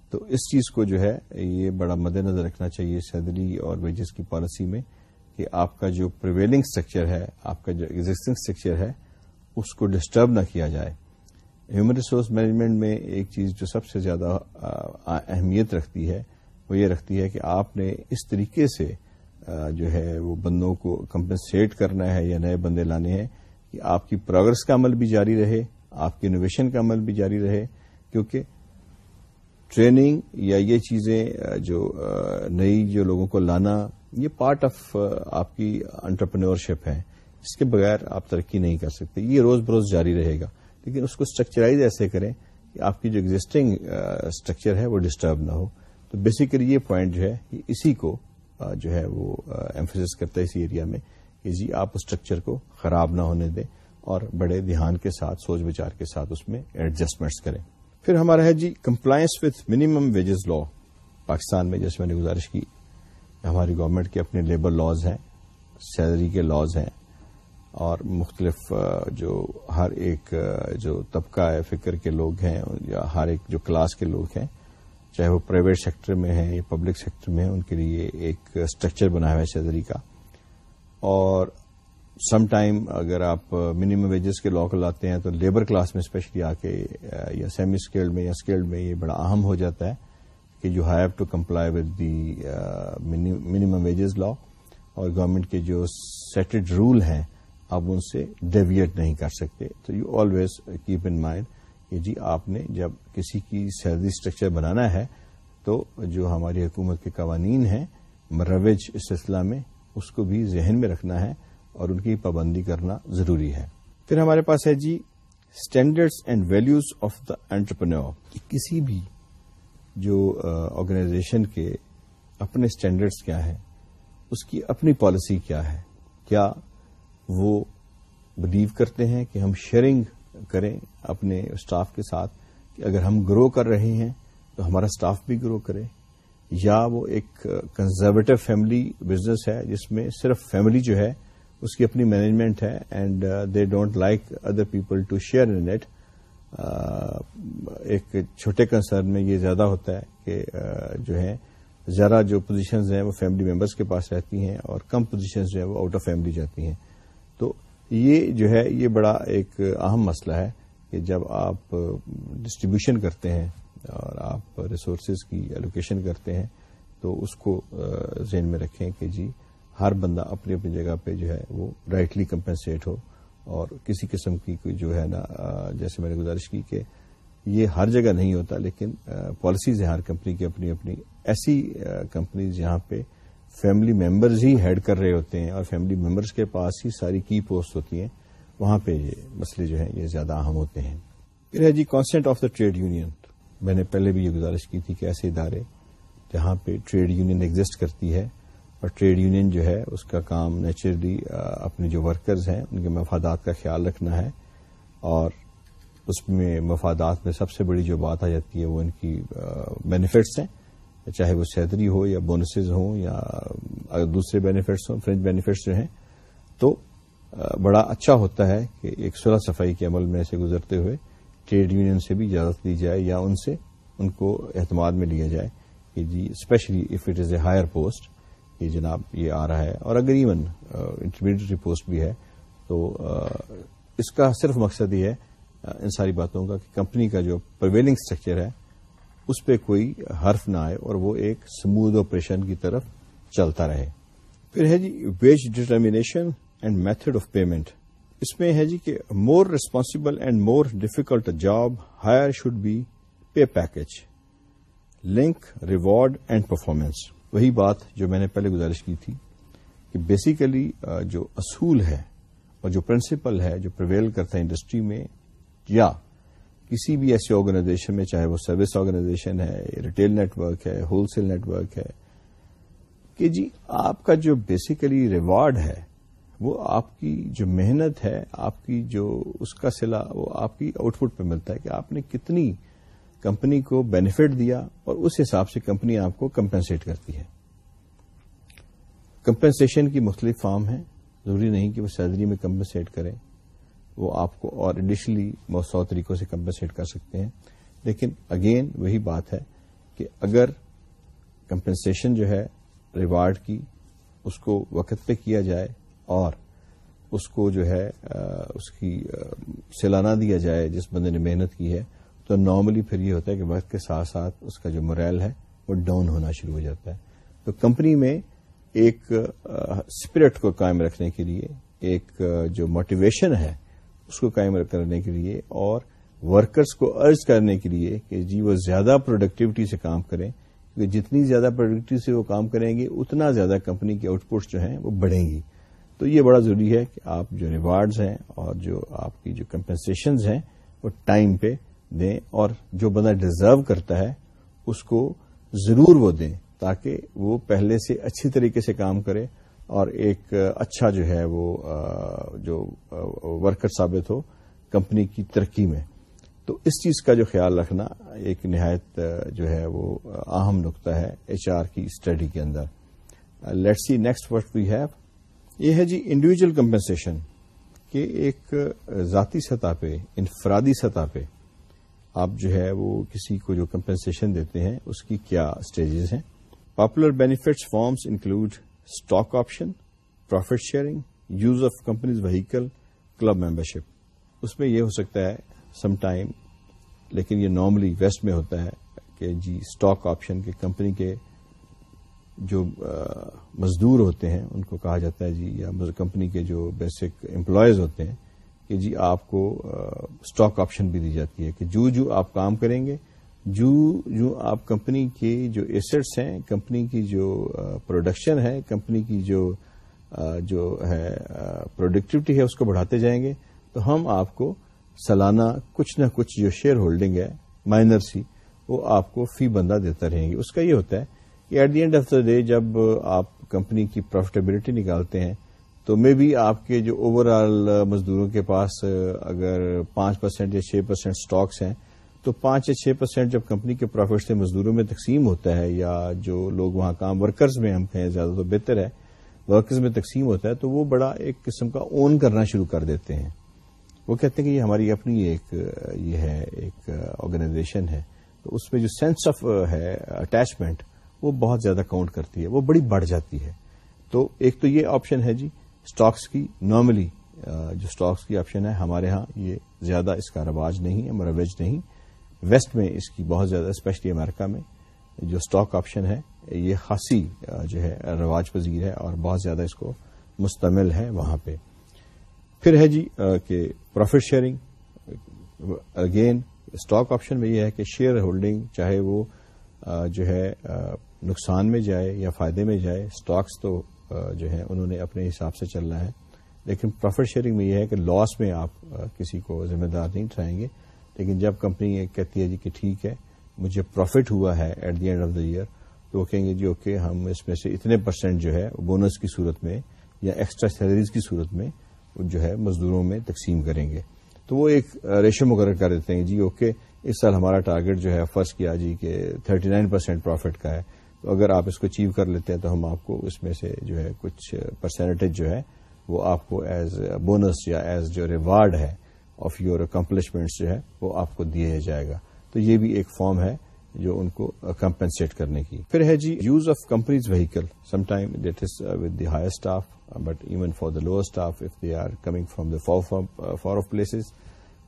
تو اس چیز کو جو ہے یہ بڑا مد نظر رکھنا چاہیے سیلری اور ویجز کی پالیسی میں کہ آپ کا جو پریویلنگ اسٹرکچر ہے، آپ کا جو ایگزٹنگ اسٹرکچر ہے، اس کو ڈسٹرب نہ کیا جائے۔ ہیومن ریسورس مینجمنٹ میں ایک چیز جو سب سے زیادہ اہمیت رکھتی ہے، وہ یہ رکھتی ہے کہ آپ نے اس طریقے سے جو ہے وہ بندوں کو کمپنسیٹ کرنا ہے یا نئے بندے لانے ہیں کہ آپ کی پروگرس کا عمل بھی جاری رہے، آپ کی انوویشن کا عمل بھی جاری رہے، کیونکہ ٹریننگ یا یہ چیزیں جو نئی جو لوگوں کو لانا، یہ پارٹ آف آپ کی انٹرپرینورشپ ہے۔ اس کے بغیر آپ ترقی نہیں کر سکتے۔ یہ روز بروز جاری رہے گا۔ لیکن اس کو اسٹرکچرائز ایسے کریں کہ آپ کی جو ایگزٹنگ اسٹرکچر ہے وہ ڈسٹرب نہ ہو۔ تو بیسیکلی یہ پوائنٹ جو ہے اسی کو جو ہے وہ ایمفیس کرتا ہے اسی ایریا میں کہ جی آپ اسٹرکچر کو خراب نہ ہونے دیں اور بڑے دھیان کے ساتھ، سوچ بچار کے ساتھ اس میں ایڈجسٹمنٹس کریں۔ پھر ہمارا ہے جی compliance with minimum wages law Pakistan میں جیسے میں نے گزارش کی، ہماری گورنمنٹ کے اپنے لیبر لاز ہیں سیلری کے لاز ہیں۔ اور مختلف جو ہر ایک جو طبقہ ہے، فکر کے لوگ ہیں، یا ہر ایک جو کلاس کے لوگ ہیں، چاہے وہ پرائیویٹ سیکٹر میں ہیں یا پبلک سیکٹر میں ہیں، ان کے لیے ایک اسٹرکچر بنا ہوا ہے سیلری کا۔ اور سم ٹائم اگر آپ منیمم ویجز کے لا کو لاتے ہیں، تو لیبر کلاس میں اسپیشلی آ کے یا سیمی اسکیلڈ میں یا اسکیلڈ میں یہ بڑا اہم ہو جاتا ہے کہ you have to comply with the minimum wages law اور گورنمنٹ کے جو سیٹڈ رول ہیں آپ ان سے ڈیویٹ نہیں کر سکتے۔ تو you always keep in mind کہ جی آپ نے جب کسی کی سیلری اسٹرکچر بنانا ہے تو جو ہماری حکومت کے قوانین ہیں، مروج اس سلسلہ میں اس کو بھی ذہن میں رکھنا ہے اور ان کی پابندی کرنا ضروری ہے۔ پھر ہمارے پاس ہے جی standards and values of the entrepreneur کسی بھی جو آرگنائزیشن کے اپنے اسٹینڈرڈس کیا ہیں، اس کی اپنی پالیسی کیا ہے، کیا وہ بلیو کرتے ہیں کہ ہم شیئرنگ کریں اپنے اسٹاف کے ساتھ کہ اگر ہم گرو کر رہے ہیں تو ہمارا اسٹاف بھی گرو کرے یا وہ ایک کنزرویٹو فیملی بزنس ہے جس میں صرف فیملی جو ہے اس کی اپنی مینجمنٹ ہے and they don't like other people to share in it ایک چھوٹے کنسرن میں یہ زیادہ ہوتا ہے کہ uh, جو ہے ذرا جو پوزیشنز ہیں وہ فیملی ممبرس کے پاس رہتی ہیں اور کم پوزیشنز جو ہیں وہ آؤٹ آف فیملی جاتی ہیں۔ یہ جو ہے، یہ بڑا ایک اہم مسئلہ ہے کہ جب آپ ڈسٹریبیوشن کرتے ہیں اور آپ ریسورسز کی ایلوکیشن کرتے ہیں، تو اس کو ذہن میں رکھیں کہ جی ہر بندہ اپنی اپنی جگہ پہ جو ہے وہ رائٹلی کمپنسیٹ ہو اور کسی قسم کی کوئی جو ہے نا جیسے میں نے گزارش کی کہ یہ ہر جگہ نہیں ہوتا، لیکن پالیسیز ہیں ہر کمپنی کی اپنی اپنی، ایسی کمپنیز جہاں پہ فیملی ممبرز ہی ہیڈ کر رہے ہوتے ہیں اور فیملی ممبرز کے پاس ہی ساری کی پوسٹ ہوتی ہیں، وہاں پہ یہ مسئلے جو ہیں، یہ زیادہ اہم ہوتے ہیں۔ پھر ہے جی consent of the trade union میں نے پہلے بھی یہ گزارش کی تھی کہ ایسے ادارے جہاں پہ ٹریڈ یونین ایگزٹ کرتی ہے اور ٹریڈ یونین جو ہے، اس کا کام نیچرلی اپنے جو ورکرز ہیں، ان کے مفادات کا خیال رکھنا ہے اور اس میں مفادات میں سب سے بڑی جو بات آ جاتی ہے، وہ ان کی بینیفٹس ہیں۔ چاہے وہ سیلری ہو یا بونسز ہوں یا دوسرے بینیفٹس ہوں فرنچ بینیفٹس جو ہیں، تو بڑا اچھا ہوتا ہے کہ ایک صلاح صفائی کے عمل میں سے گزرتے ہوئے ٹریڈ یونین سے بھی اجازت دی جائے یا ان سے ان کو اعتماد میں لیا جائے کہ جی especially if it is a higher post کہ جناب یہ آ رہا ہے۔ اور اگر ایون انٹرمیڈیٹری پوسٹ بھی ہے، تو اس کا صرف مقصد یہ ہے ان ساری باتوں کا کہ کمپنی کا جو پرویلنگ اسٹرکچر ہے اس پہ کوئی حرف نہ آئے اور وہ ایک سموتھ آپریشن کی طرف چلتا رہے۔ پھر ہے جی wage determination and method of payment اس میں ہے جی کہ more responsible and more difficult job higher should be pay package link reward and performance وہی بات جو میں نے پہلے گزارش کی تھی کہ بیسیکلی جو اصول ہے اور جو پرنسپل ہے، جو پرویل کرتا ہے انڈسٹری میں، یا کسی بھی ایسی آرگنائزیشن میں، چاہے وہ سروس آرگنائزیشن ہے ریٹیل نیٹ ورک ہے ہول سیل نیٹ ورک ہے، کہ جی آپ کا جو بیسیکلی ریوارڈ ہے، وہ آپ کی جو محنت ہے، آپ کی جو اس کا سلا وہ آپ کی آؤٹ پٹ پہ ملتا ہے کہ آپ نے کتنی کمپنی کو بینیفٹ دیا اور اس حساب سے کمپنی آپ کو کمپنسیٹ کرتی ہے۔ کمپنسیشن کی مختلف فارم ہیں۔ ضروری نہیں کہ وہ سیلری میں کمپنسیٹ کریں۔ وہ آپ کو اور ایڈیشنلی بہت سو طریقوں سے کمپنسیٹ کر سکتے ہیں۔ لیکن اگین وہی بات ہے کہ اگر کمپنسیشن جو ہے ریوارڈ کی اس کو وقت پہ کیا جائے اور اس کو جو ہے اس کی سیلانہ دیا جائے جس بندے نے محنت کی ہے، تو نارملی پھر یہ ہوتا ہے کہ وقت کے ساتھ ساتھ اس کا جو موریل ہے وہ ڈاؤن ہونا شروع ہو جاتا ہے۔ تو کمپنی میں ایک اسپرٹ کو قائم رکھنے کے لیے ایک جو موٹیویشن ہے اس کو قائم کرنے کے لیے اور ورکرز کو ارج کرنے کے لیے کہ جی وہ زیادہ پروڈکٹیوٹی سے کام کریں، کیونکہ جتنی زیادہ پروڈکٹیوٹی سے وہ کام کریں گے، اتنا زیادہ کمپنی کی آؤٹ پٹس جو ہیں وہ بڑھیں گی۔ تو یہ بڑا ضروری ہے کہ آپ جو ریوارڈز ہیں اور جو آپ کی جو کمپنسیشنز ہیں وہ ٹائم پہ دیں اور جو بندہ ڈیزرو کرتا ہے، اس کو ضرور وہ دیں تاکہ وہ پہلے سے اچھی طریقے سے کام کرے اور ایک اچھا جو ہے وہ جو ورکر ثابت ہو کمپنی کی ترقی میں۔ تو اس چیز کا جو خیال رکھنا ایک نہایت جو ہے وہ اہم نقطہ ہے ایچ آر کی اسٹڈی کے اندر۔ Let see next what we have یہ ہے جی انڈیویجل کمپنسیشن کہ ایک ذاتی سطح پہ، انفرادی سطح پہ آپ جو ہے وہ کسی کو جو کمپنسیشن دیتے ہیں، اس کی کیا اسٹیجز ہیں۔ Popular benefits forms include stock option profit sharing use of companies vehicle club membership اس میں یہ ہو سکتا ہے سم ٹائم لیکن یہ نارملی ویسٹ میں ہوتا ہے کہ جی اسٹاک آپشن کے کمپنی کے جو مزدور ہوتے ہیں، ان کو کہا جاتا ہے جی یا کمپنی کے جو بیسک امپلائیز ہوتے ہیں، کہ جی آپ کو اسٹاک آپشن بھی دی جاتی ہے کہ جو جو آپ کام کریں گے جو جو آپ کمپنی کی جو ایسٹس ہیں، کمپنی کی جو پروڈکشن ہے، کمپنی کی جو جو ہے پروڈکٹیوٹی ہے، اس کو بڑھاتے جائیں گے، تو ہم آپ کو سالانہ کچھ نہ کچھ جو شیئر ہولڈنگ ہے مائنر سی وہ آپ کو فی بندہ دیتا رہیں گے۔ اس کا یہ ہوتا ہے کہ at the end of the day جب آپ کمپنی کی پروفیٹیبلٹی نکالتے ہیں، تو مے بی آپ کے جو اوور آل مزدوروں کے پاس اگر پانچ پرسینٹ یا چھ پرسینٹ اسٹاکس ہیں تو پانچ یا چھ پرسینٹ جب کمپنی کے پروفٹ سے مزدوروں میں تقسیم ہوتا ہے یا جو لوگ وہاں کام ورکرز میں ہم کہیں زیادہ تو بہتر ہے ورکرز میں تقسیم ہوتا ہے، تو وہ بڑا ایک قسم کا اون کرنا شروع کر دیتے ہیں۔ وہ کہتے ہیں کہ یہ ہماری اپنی ایک، یہ ہے، ایک آرگنائزیشن ہے۔ تو اس میں جو سینس آف ہے اٹیچمنٹ وہ بہت زیادہ کاؤنٹ کرتی ہے، وہ بڑی بڑھ جاتی ہے۔ تو ایک تو یہ آپشن ہے جی اسٹاکس کی۔ نارملی جو اسٹاکس کی آپشن ہے، ہمارے ہاں یہ زیادہ اس کا رواج نہیں ہے مروج نہیں۔ ویسٹ میں اس کی بہت زیادہ اسپیشلی امریکہ میں، جو اسٹاک آپشن ہے، یہ خاصی جو ہے، رواج پذیر ہے اور بہت زیادہ اس کو مستمل ہے وہاں پہ۔ پھر ہے جی کہ profit sharing again stock option میں یہ ہے کہ شیئر ہولڈنگ چاہے وہ جو ہے نقصان میں جائے یا فائدے میں جائے اسٹاکس تو جو ہے انہوں نے اپنے حساب سے چلنا ہے۔ لیکن پروفٹ شیئرنگ میں یہ ہے کہ لاس میں آپ کسی کو ذمہ دار نہیں ٹھہرائیں گے۔ لیکن جب کمپنی کہتی ہے جی کہ ٹھیک ہے، مجھے پروفٹ ہوا ہے at the end of the year تو وہ کہیں گے جی اوکے ہم اس میں سے اتنے پرسینٹ جو ہے بونس کی صورت میں یا ایکسٹرا سیلریز کی صورت میں جو ہے مزدوروں میں تقسیم کریں گے۔ تو وہ ایک ریشو مقرر کر دیتے ہیں جی اوکے اس سال ہمارا ٹارگیٹ جو ہے فرض کیا جی کہ تھرٹی نائن پرسینٹ پروفٹ کا ہے۔ تو اگر آپ اس کو اچیو کر لیتے ہیں تو ہم آپ کو اس میں سے جو ہے کچھ پرسینٹیج جو ہے وہ آپ کو ایز بونس یا ایز جو ریوارڈ ہے۔ آف یور اکمپلشمنٹس جو ہے وہ آپ کو دیا جائے گا۔ تو یہ بھی ایک فارم ہے جو ان کو کمپنسیٹ کرنے کی۔ پھر ہے جی use of companies vehicle some time that is with the higher staff but even for the lower staff if they are coming from the far off places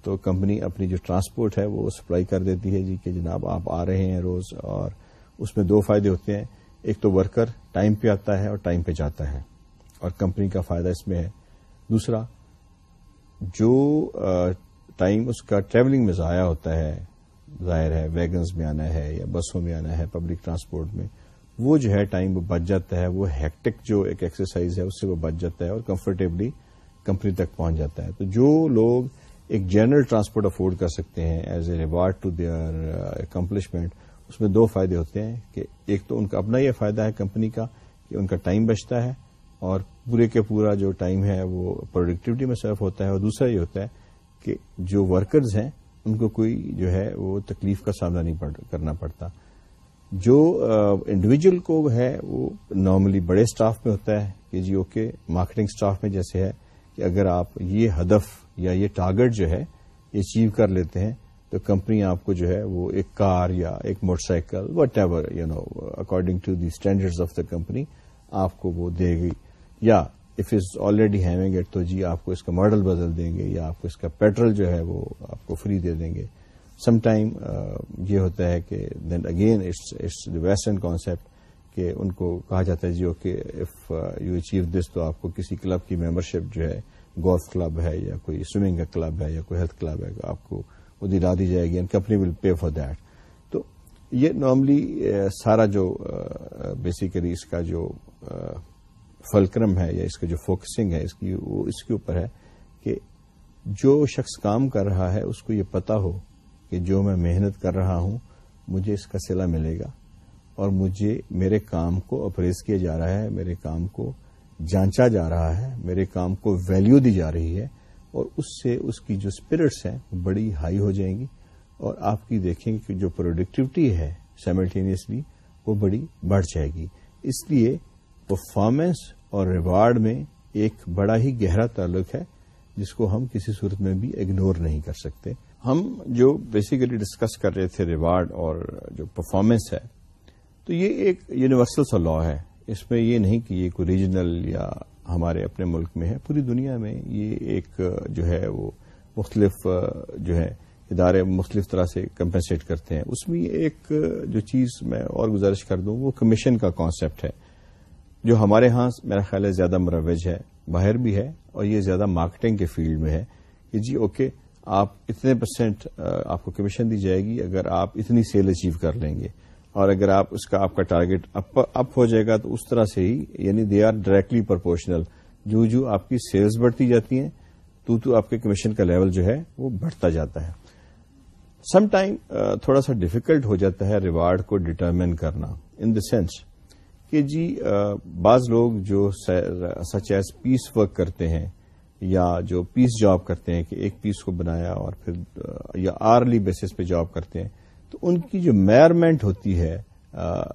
تو کمپنی اپنی جو ٹرانسپورٹ ہے وہ سپلائی کر دیتی ہے جی کہ جناب آپ آ رہے ہیں روز اور اس میں دو فائدے ہوتے ہیں۔ ایک تو ورکر ٹائم پہ آتا ہے اور ٹائم پہ جاتا ہے اور کمپنی کا فائدہ اس میں ہے۔ دوسرا جو ٹائم اس کا ٹریولنگ میں ضائع ہوتا ہے، ظاہر ہے ویگنز میں آنا ہے یا بسوں میں آنا ہے پبلک ٹرانسپورٹ میں، وہ جو ہے ٹائم وہ بچ جاتا ہے، وہ ہیکٹک جو ایک ایکسرسائز ہے، اس سے وہ بچ جاتا ہے اور کمفرٹیبلی کمپنی تک پہنچ جاتا ہے۔ تو جو لوگ ایک جنرل ٹرانسپورٹ افورڈ کر سکتے ہیں as a reward to their accomplishment اس میں دو فائدے ہوتے ہیں کہ ایک تو ان کا اپنا یہ فائدہ ہے کمپنی کا کہ ان کا ٹائم بچتا ہے اور پورے کے پورا جو ٹائم ہے وہ پروڈکٹیوٹی میں صرف ہوتا ہے اور دوسرا یہ ہوتا ہے کہ جو ورکرز ہیں، ان کو کوئی جو ہے وہ تکلیف کا سامنا نہیں کرنا پڑتا۔ جو انڈیویجل کو ہے، وہ نارملی بڑے اسٹاف میں ہوتا ہے کہ جی اوکے مارکیٹنگ اسٹاف میں جیسے ہے کہ اگر آپ یہ ہدف یا یہ ٹارگٹ جو ہے، یہ اچیو کر لیتے ہیں، تو کمپنی آپ کو جو ہے وہ ایک کار یا ایک motorcycle whatever you know according to the standard of the company آپ کو وہ دے گی۔ یا if is already having it تو جی آپ کو اس کا ماڈل بدل دیں گے یا آپ کو اس کا پیٹرول جو ہے وہ آپ کو فری دے دیں گے. سم ٹائم یہ ہوتا ہے کہ then again it's the western concept کہ ان کو کہا جاتا ہے جی okay if you achieve this تو آپ کو کسی کلب کی ممبرشپ جو ہے گولف کلب ہے یا کوئی سوئمنگ کا کلب ہے یا کوئی ہیلتھ کلب ہے، آپ کو وہ دلا دی جائے گی and company will pay for that تو یہ نارملی سارا جو بیسیکلی اس کا جو فلکرم ہے یا اس کا جو فوکسنگ ہے، اس کی وہ اس کے اوپر ہے کہ جو شخص کام کر رہا ہے، اس کو یہ پتا ہو کہ جو میں محنت کر رہا ہوں، مجھے اس کا سلا ملے گا اور مجھے میرے کام کو اپریز کیا جا رہا ہے، میرے کام کو جانچا جا رہا ہے، میرے کام کو ویلیو دی جا رہی ہے اور اس سے اس کی جو اسپرٹس ہیں، وہ بڑی ہائی ہو جائیں گی اور آپ کی دیکھیں گے کہ جو پروڈکٹیوٹی ہے سائملٹینیسلی وہ بڑی بڑھ جائے گی۔ اس لیے پرفارمنس اور ریوارڈ میں ایک بڑا ہی گہرا تعلق ہے، جس کو ہم کسی صورت میں بھی اگنور نہیں کر سکتے۔ ہم جو بیسیکلی ڈسکس کر رہے تھے ریوارڈ اور جو پرفارمنس ہے، تو یہ ایک یونیورسل سا لا ہے۔ اس میں یہ نہیں کہ یہ کوئی ریجنل یا ہمارے اپنے ملک میں ہے، پوری دنیا میں یہ ایک جو ہے وہ مختلف، جو ہے ادارے مختلف طرح سے کمپنسیٹ کرتے ہیں۔ اس میں ایک جو چیز میں اور گزارش کر دوں، وہ کمیشن کا کانسیپٹ ہے۔ جو ہمارے ہاں میرا خیال ہے زیادہ مروج ہے، باہر بھی ہے اور یہ زیادہ مارکیٹنگ کے فیلڈ میں ہے کہ جی اوکے آپ اتنے پرسینٹ آپ کو کمیشن دی جائے گی اگر آپ اتنی سیل اچیو کر لیں گے۔ اور اگر آپ اس کا، آپ کا ٹارگیٹ اپ ہو جائے گا تو اس طرح سے ہی یعنی دے آر ڈائریکٹلی پرپورشنل جو جو آپ کی سیلز بڑھتی جاتی ہیں، تو تو آپ کے کمیشن کا لیول جو ہے وہ بڑھتا جاتا ہے۔ سم ٹائم تھوڑا سا ڈیفیکلٹ ہو جاتا ہے ریوارڈ کو ڈٹرمن کرنا ان دا سینس کہ جی بعض لوگ جو سچ ایز پیس ورک کرتے ہیں یا جو پیس جاب کرتے ہیں کہ ایک پیس کو بنایا اور پھر یا آرلی بیسس پہ جاب کرتے ہیں، تو ان کی جو میئرمنٹ ہوتی ہے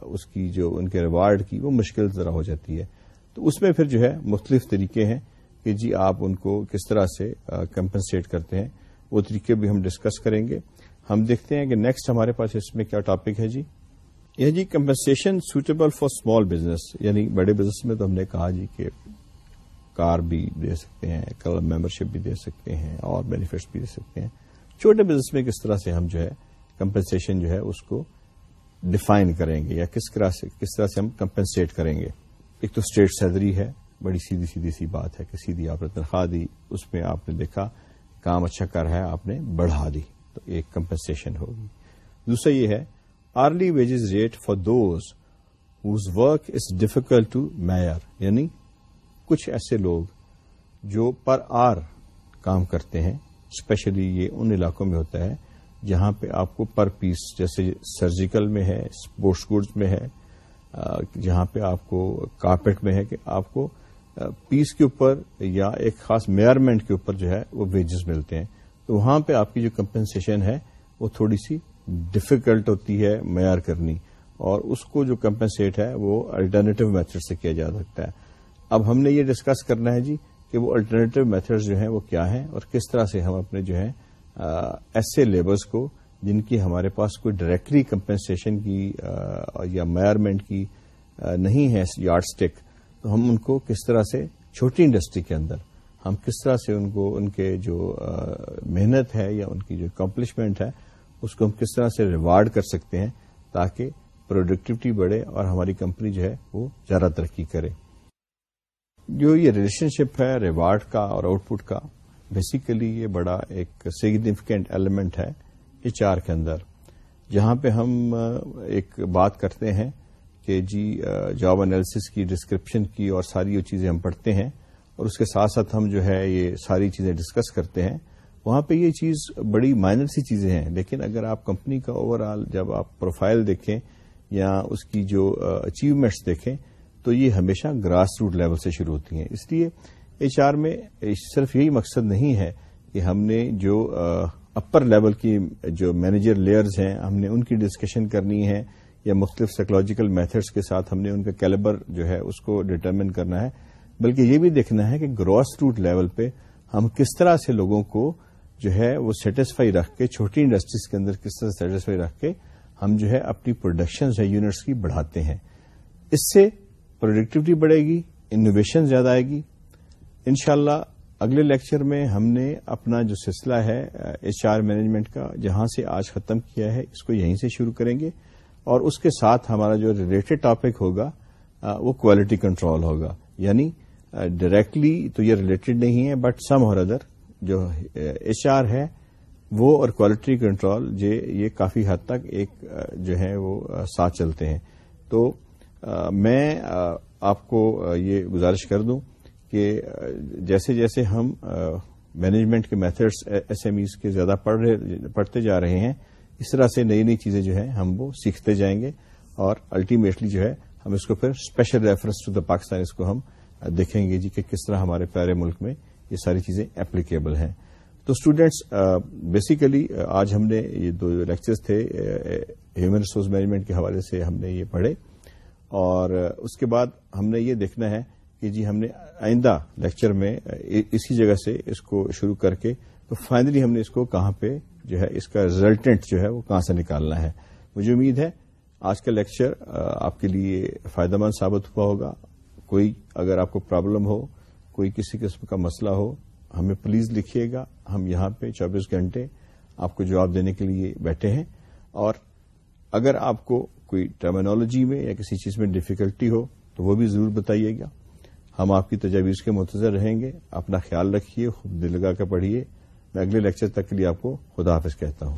اس کی جو ان کے ریوارڈ کی، وہ مشکل ذرا ہو جاتی ہے۔ تو اس میں پھر جو ہے، مختلف طریقے ہیں کہ جی آپ ان کو کس طرح سے کمپنسیٹ کرتے ہیں۔ وہ طریقے بھی ہم ڈسکس کریں گے۔ ہم دیکھتے ہیں کہ نیکسٹ ہمارے پاس اس میں کیا ٹاپک ہے جی؟ یہ جی compensation suitable for small business یعنی بڑے بزنس میں تو ہم نے کہا جی کہ کار بھی دے سکتے ہیں کلب ممبرشپ بھی دے سکتے ہیں اور بینیفٹس بھی دے سکتے ہیں۔ چھوٹے بزنس میں کس طرح سے ہم جو ہے کمپنسن جو ہے اس کو ڈیفائن کریں گے یا کس طرح سے، کس طرح سے ہم کمپنسیٹ کریں گے؟ ایک تو اسٹیٹ سیلری ہے، بڑی سیدھی سیدھی سی بات ہے کہ سیدھی آپ نے تنخواہ دی، اس میں آپ نے دیکھا کام اچھا کر رہا ہے، آپ نے بڑھا دی، تو ایک کمپنسن ہوگی۔ دوسرا یہ ہے hourly wages rate for those whose work is difficult to measure یعنی کچھ ایسے لوگ جو پر آر کام کرتے ہیں اسپیشلی یہ ان علاقوں میں ہوتا ہے جہاں پہ آپ کو پر پیس جیسے سرجیکل میں ہے اسپورٹس گڈز میں ہے جہاں پہ آپ کو کارپیٹ میں ہے کہ آپ کو پیس کے اوپر یا ایک خاص میئرمنٹ کے اوپر جو ہے وہ ویجز ملتے ہیں۔ تو وہاں پہ آپ کی جو کمپنسیشن ہے وہ تھوڑی سی ڈفیکلٹ ہوتی ہے معیار کرنی اور اس کو جو کمپنسیٹ ہے وہ الٹرنیٹو میتھڈ سے کیا جا سکتا ہے۔ اب ہم نے یہ ڈسکس کرنا ہے جی کہ وہ الٹرنیٹو میتھڈ جو ہیں وہ کیا ہیں اور کس طرح سے ہم اپنے جو ہے ایسے لیبرز کو جن کی ہمارے پاس کوئی ڈائریکٹلی کمپنسیشن کی یا میئرمنٹ کی نہیں ہے یارڈ اسٹک تو ہم ان کو کس طرح سے، چھوٹی انڈسٹری کے اندر ہم کس طرح سے ان کو، ان کے جو محنت ہے یا ان کی جو اکمپلشمنٹ ہے اس کو ہم کس طرح سے ریوارڈ کر سکتے ہیں تاکہ پروڈکٹیوٹی بڑھے اور ہماری کمپنی جو ہے وہ زیادہ ترقی کرے۔ جو یہ ریلیشن شپ ہے ریوارڈ کا اور آؤٹ پٹ کا بیسیکلی یہ بڑا ایک سگنیفیکینٹ ایلیمنٹ ہے ایچ آر کے اندر۔ جہاں پہ ہم ایک بات کرتے ہیں کہ جی جاب انالیسس کی ڈسکرپشن کی اور ساری یہ چیزیں ہم پڑھتے ہیں اور اس کے ساتھ ساتھ ہم جو ہے یہ ساری چیزیں ڈسکس کرتے ہیں۔ وہاں پہ یہ چیز بڑی مائنر سی چیزیں ہیں۔ لیکن اگر آپ کمپنی کا اوور آل جب آپ پروفائل دیکھیں یا اس کی جو اچیومنٹس دیکھیں، تو یہ ہمیشہ گراس روٹ لیول سے شروع ہوتی ہیں۔ اس لیے ایچ آر میں صرف یہی مقصد نہیں ہے کہ ہم نے جو اپر لیول کی جو مینیجر لیئرز ہیں، ہم نے ان کی ڈسکشن کرنی ہے یا مختلف سائیکولوجیکل میتھڈس کے ساتھ ہم نے ان کا کیلیبر جو ہے اس کو ڈٹرمن کرنا ہے۔ بلکہ یہ بھی دیکھنا ہے کہ گراس روٹ لیول پہ ہم کس طرح سے لوگوں کو جو ہے وہ سیٹسفائی رکھ کے چھوٹی انڈسٹریز کے اندر کس طرح سیٹسفائی رکھ کے ہم جو ہے اپنی پروڈکشن ہے یونٹس کی بڑھاتے ہیں۔ اس سے پروڈکٹیوٹی بڑھے گی انوویشن زیادہ آئے گی۔ انشاءاللہ اگلے لیکچر میں ہم نے اپنا جو سلسلہ ہے ایچ آر مینجمنٹ کا، جہاں سے آج ختم کیا ہے، اس کو یہیں سے شروع کریں گے۔ اور اس کے ساتھ ہمارا جو ریلیٹڈ ٹاپک ہوگا وہ کوالٹی کنٹرول ہوگا۔ یعنی ڈائریکٹلی تو یہ ریلیٹڈ نہیں ہے بٹ سم اور ادر جو ایچ آر ہے، وہ اور کوالٹی کنٹرول یہ کافی حد تک ایک جو ہے، وہ ساتھ چلتے ہیں۔ تو میں آپ کو یہ گزارش کر دوں کہ جیسے جیسے ہم مینجمنٹ کے میتھڈس ایس ایم ایز کے زیادہ پڑھتے جا رہے ہیں، اس طرح سے نئی نئی چیزیں جو ہیں، ہم وہ سیکھتے جائیں گے اور الٹیمیٹلی جو ہے، ہم اس کو پھر special reference to the Pakistan اس کو ہم دیکھیں گے جی کہ کس طرح ہمارے پیارے ملک میں یہ ساری چیزیں اپلیکیبل ہیں۔ تو اسٹوڈینٹس بیسیکلی آج ہم نے یہ دو لیکچرز تھے ہیومن ریسورس مینجمنٹ کے حوالے سے ہم نے یہ پڑھے۔ اور اس کے بعد ہم نے یہ دیکھنا ہے کہ جی ہم نے آئندہ لیکچر میں اسی جگہ سے اس کو شروع کر کے، تو فائنلی ہم نے اس کو کہاں پہ جو ہے، اس کا ریزلٹنٹ جو ہے، وہ کہاں سے نکالنا ہے۔ مجھے امید ہے آج کا لیکچر آپ کے لیے فائدہ مند ثابت ہوا ہوگا۔ کوئی اگر آپ کو پرابلم ہو کوئی کسی قسم کا مسئلہ ہو، ہمیں پلیز لکھیے گا۔ ہم یہاں پہ چوبیس گھنٹے آپ کو جواب دینے کے لیے بیٹھے ہیں۔ اور اگر آپ کو کوئی ٹرمینالوجی میں یا کسی چیز میں ڈفیکلٹی ہو، تو وہ بھی ضرور بتائیے گا۔ ہم آپ کی تجاویز کے منتظر رہیں گے۔ اپنا خیال رکھیے، خوب دل لگا کر پڑھیے۔ میں اگلے لیکچر تک کے لیے آپ کو خدا حافظ کہتا ہوں۔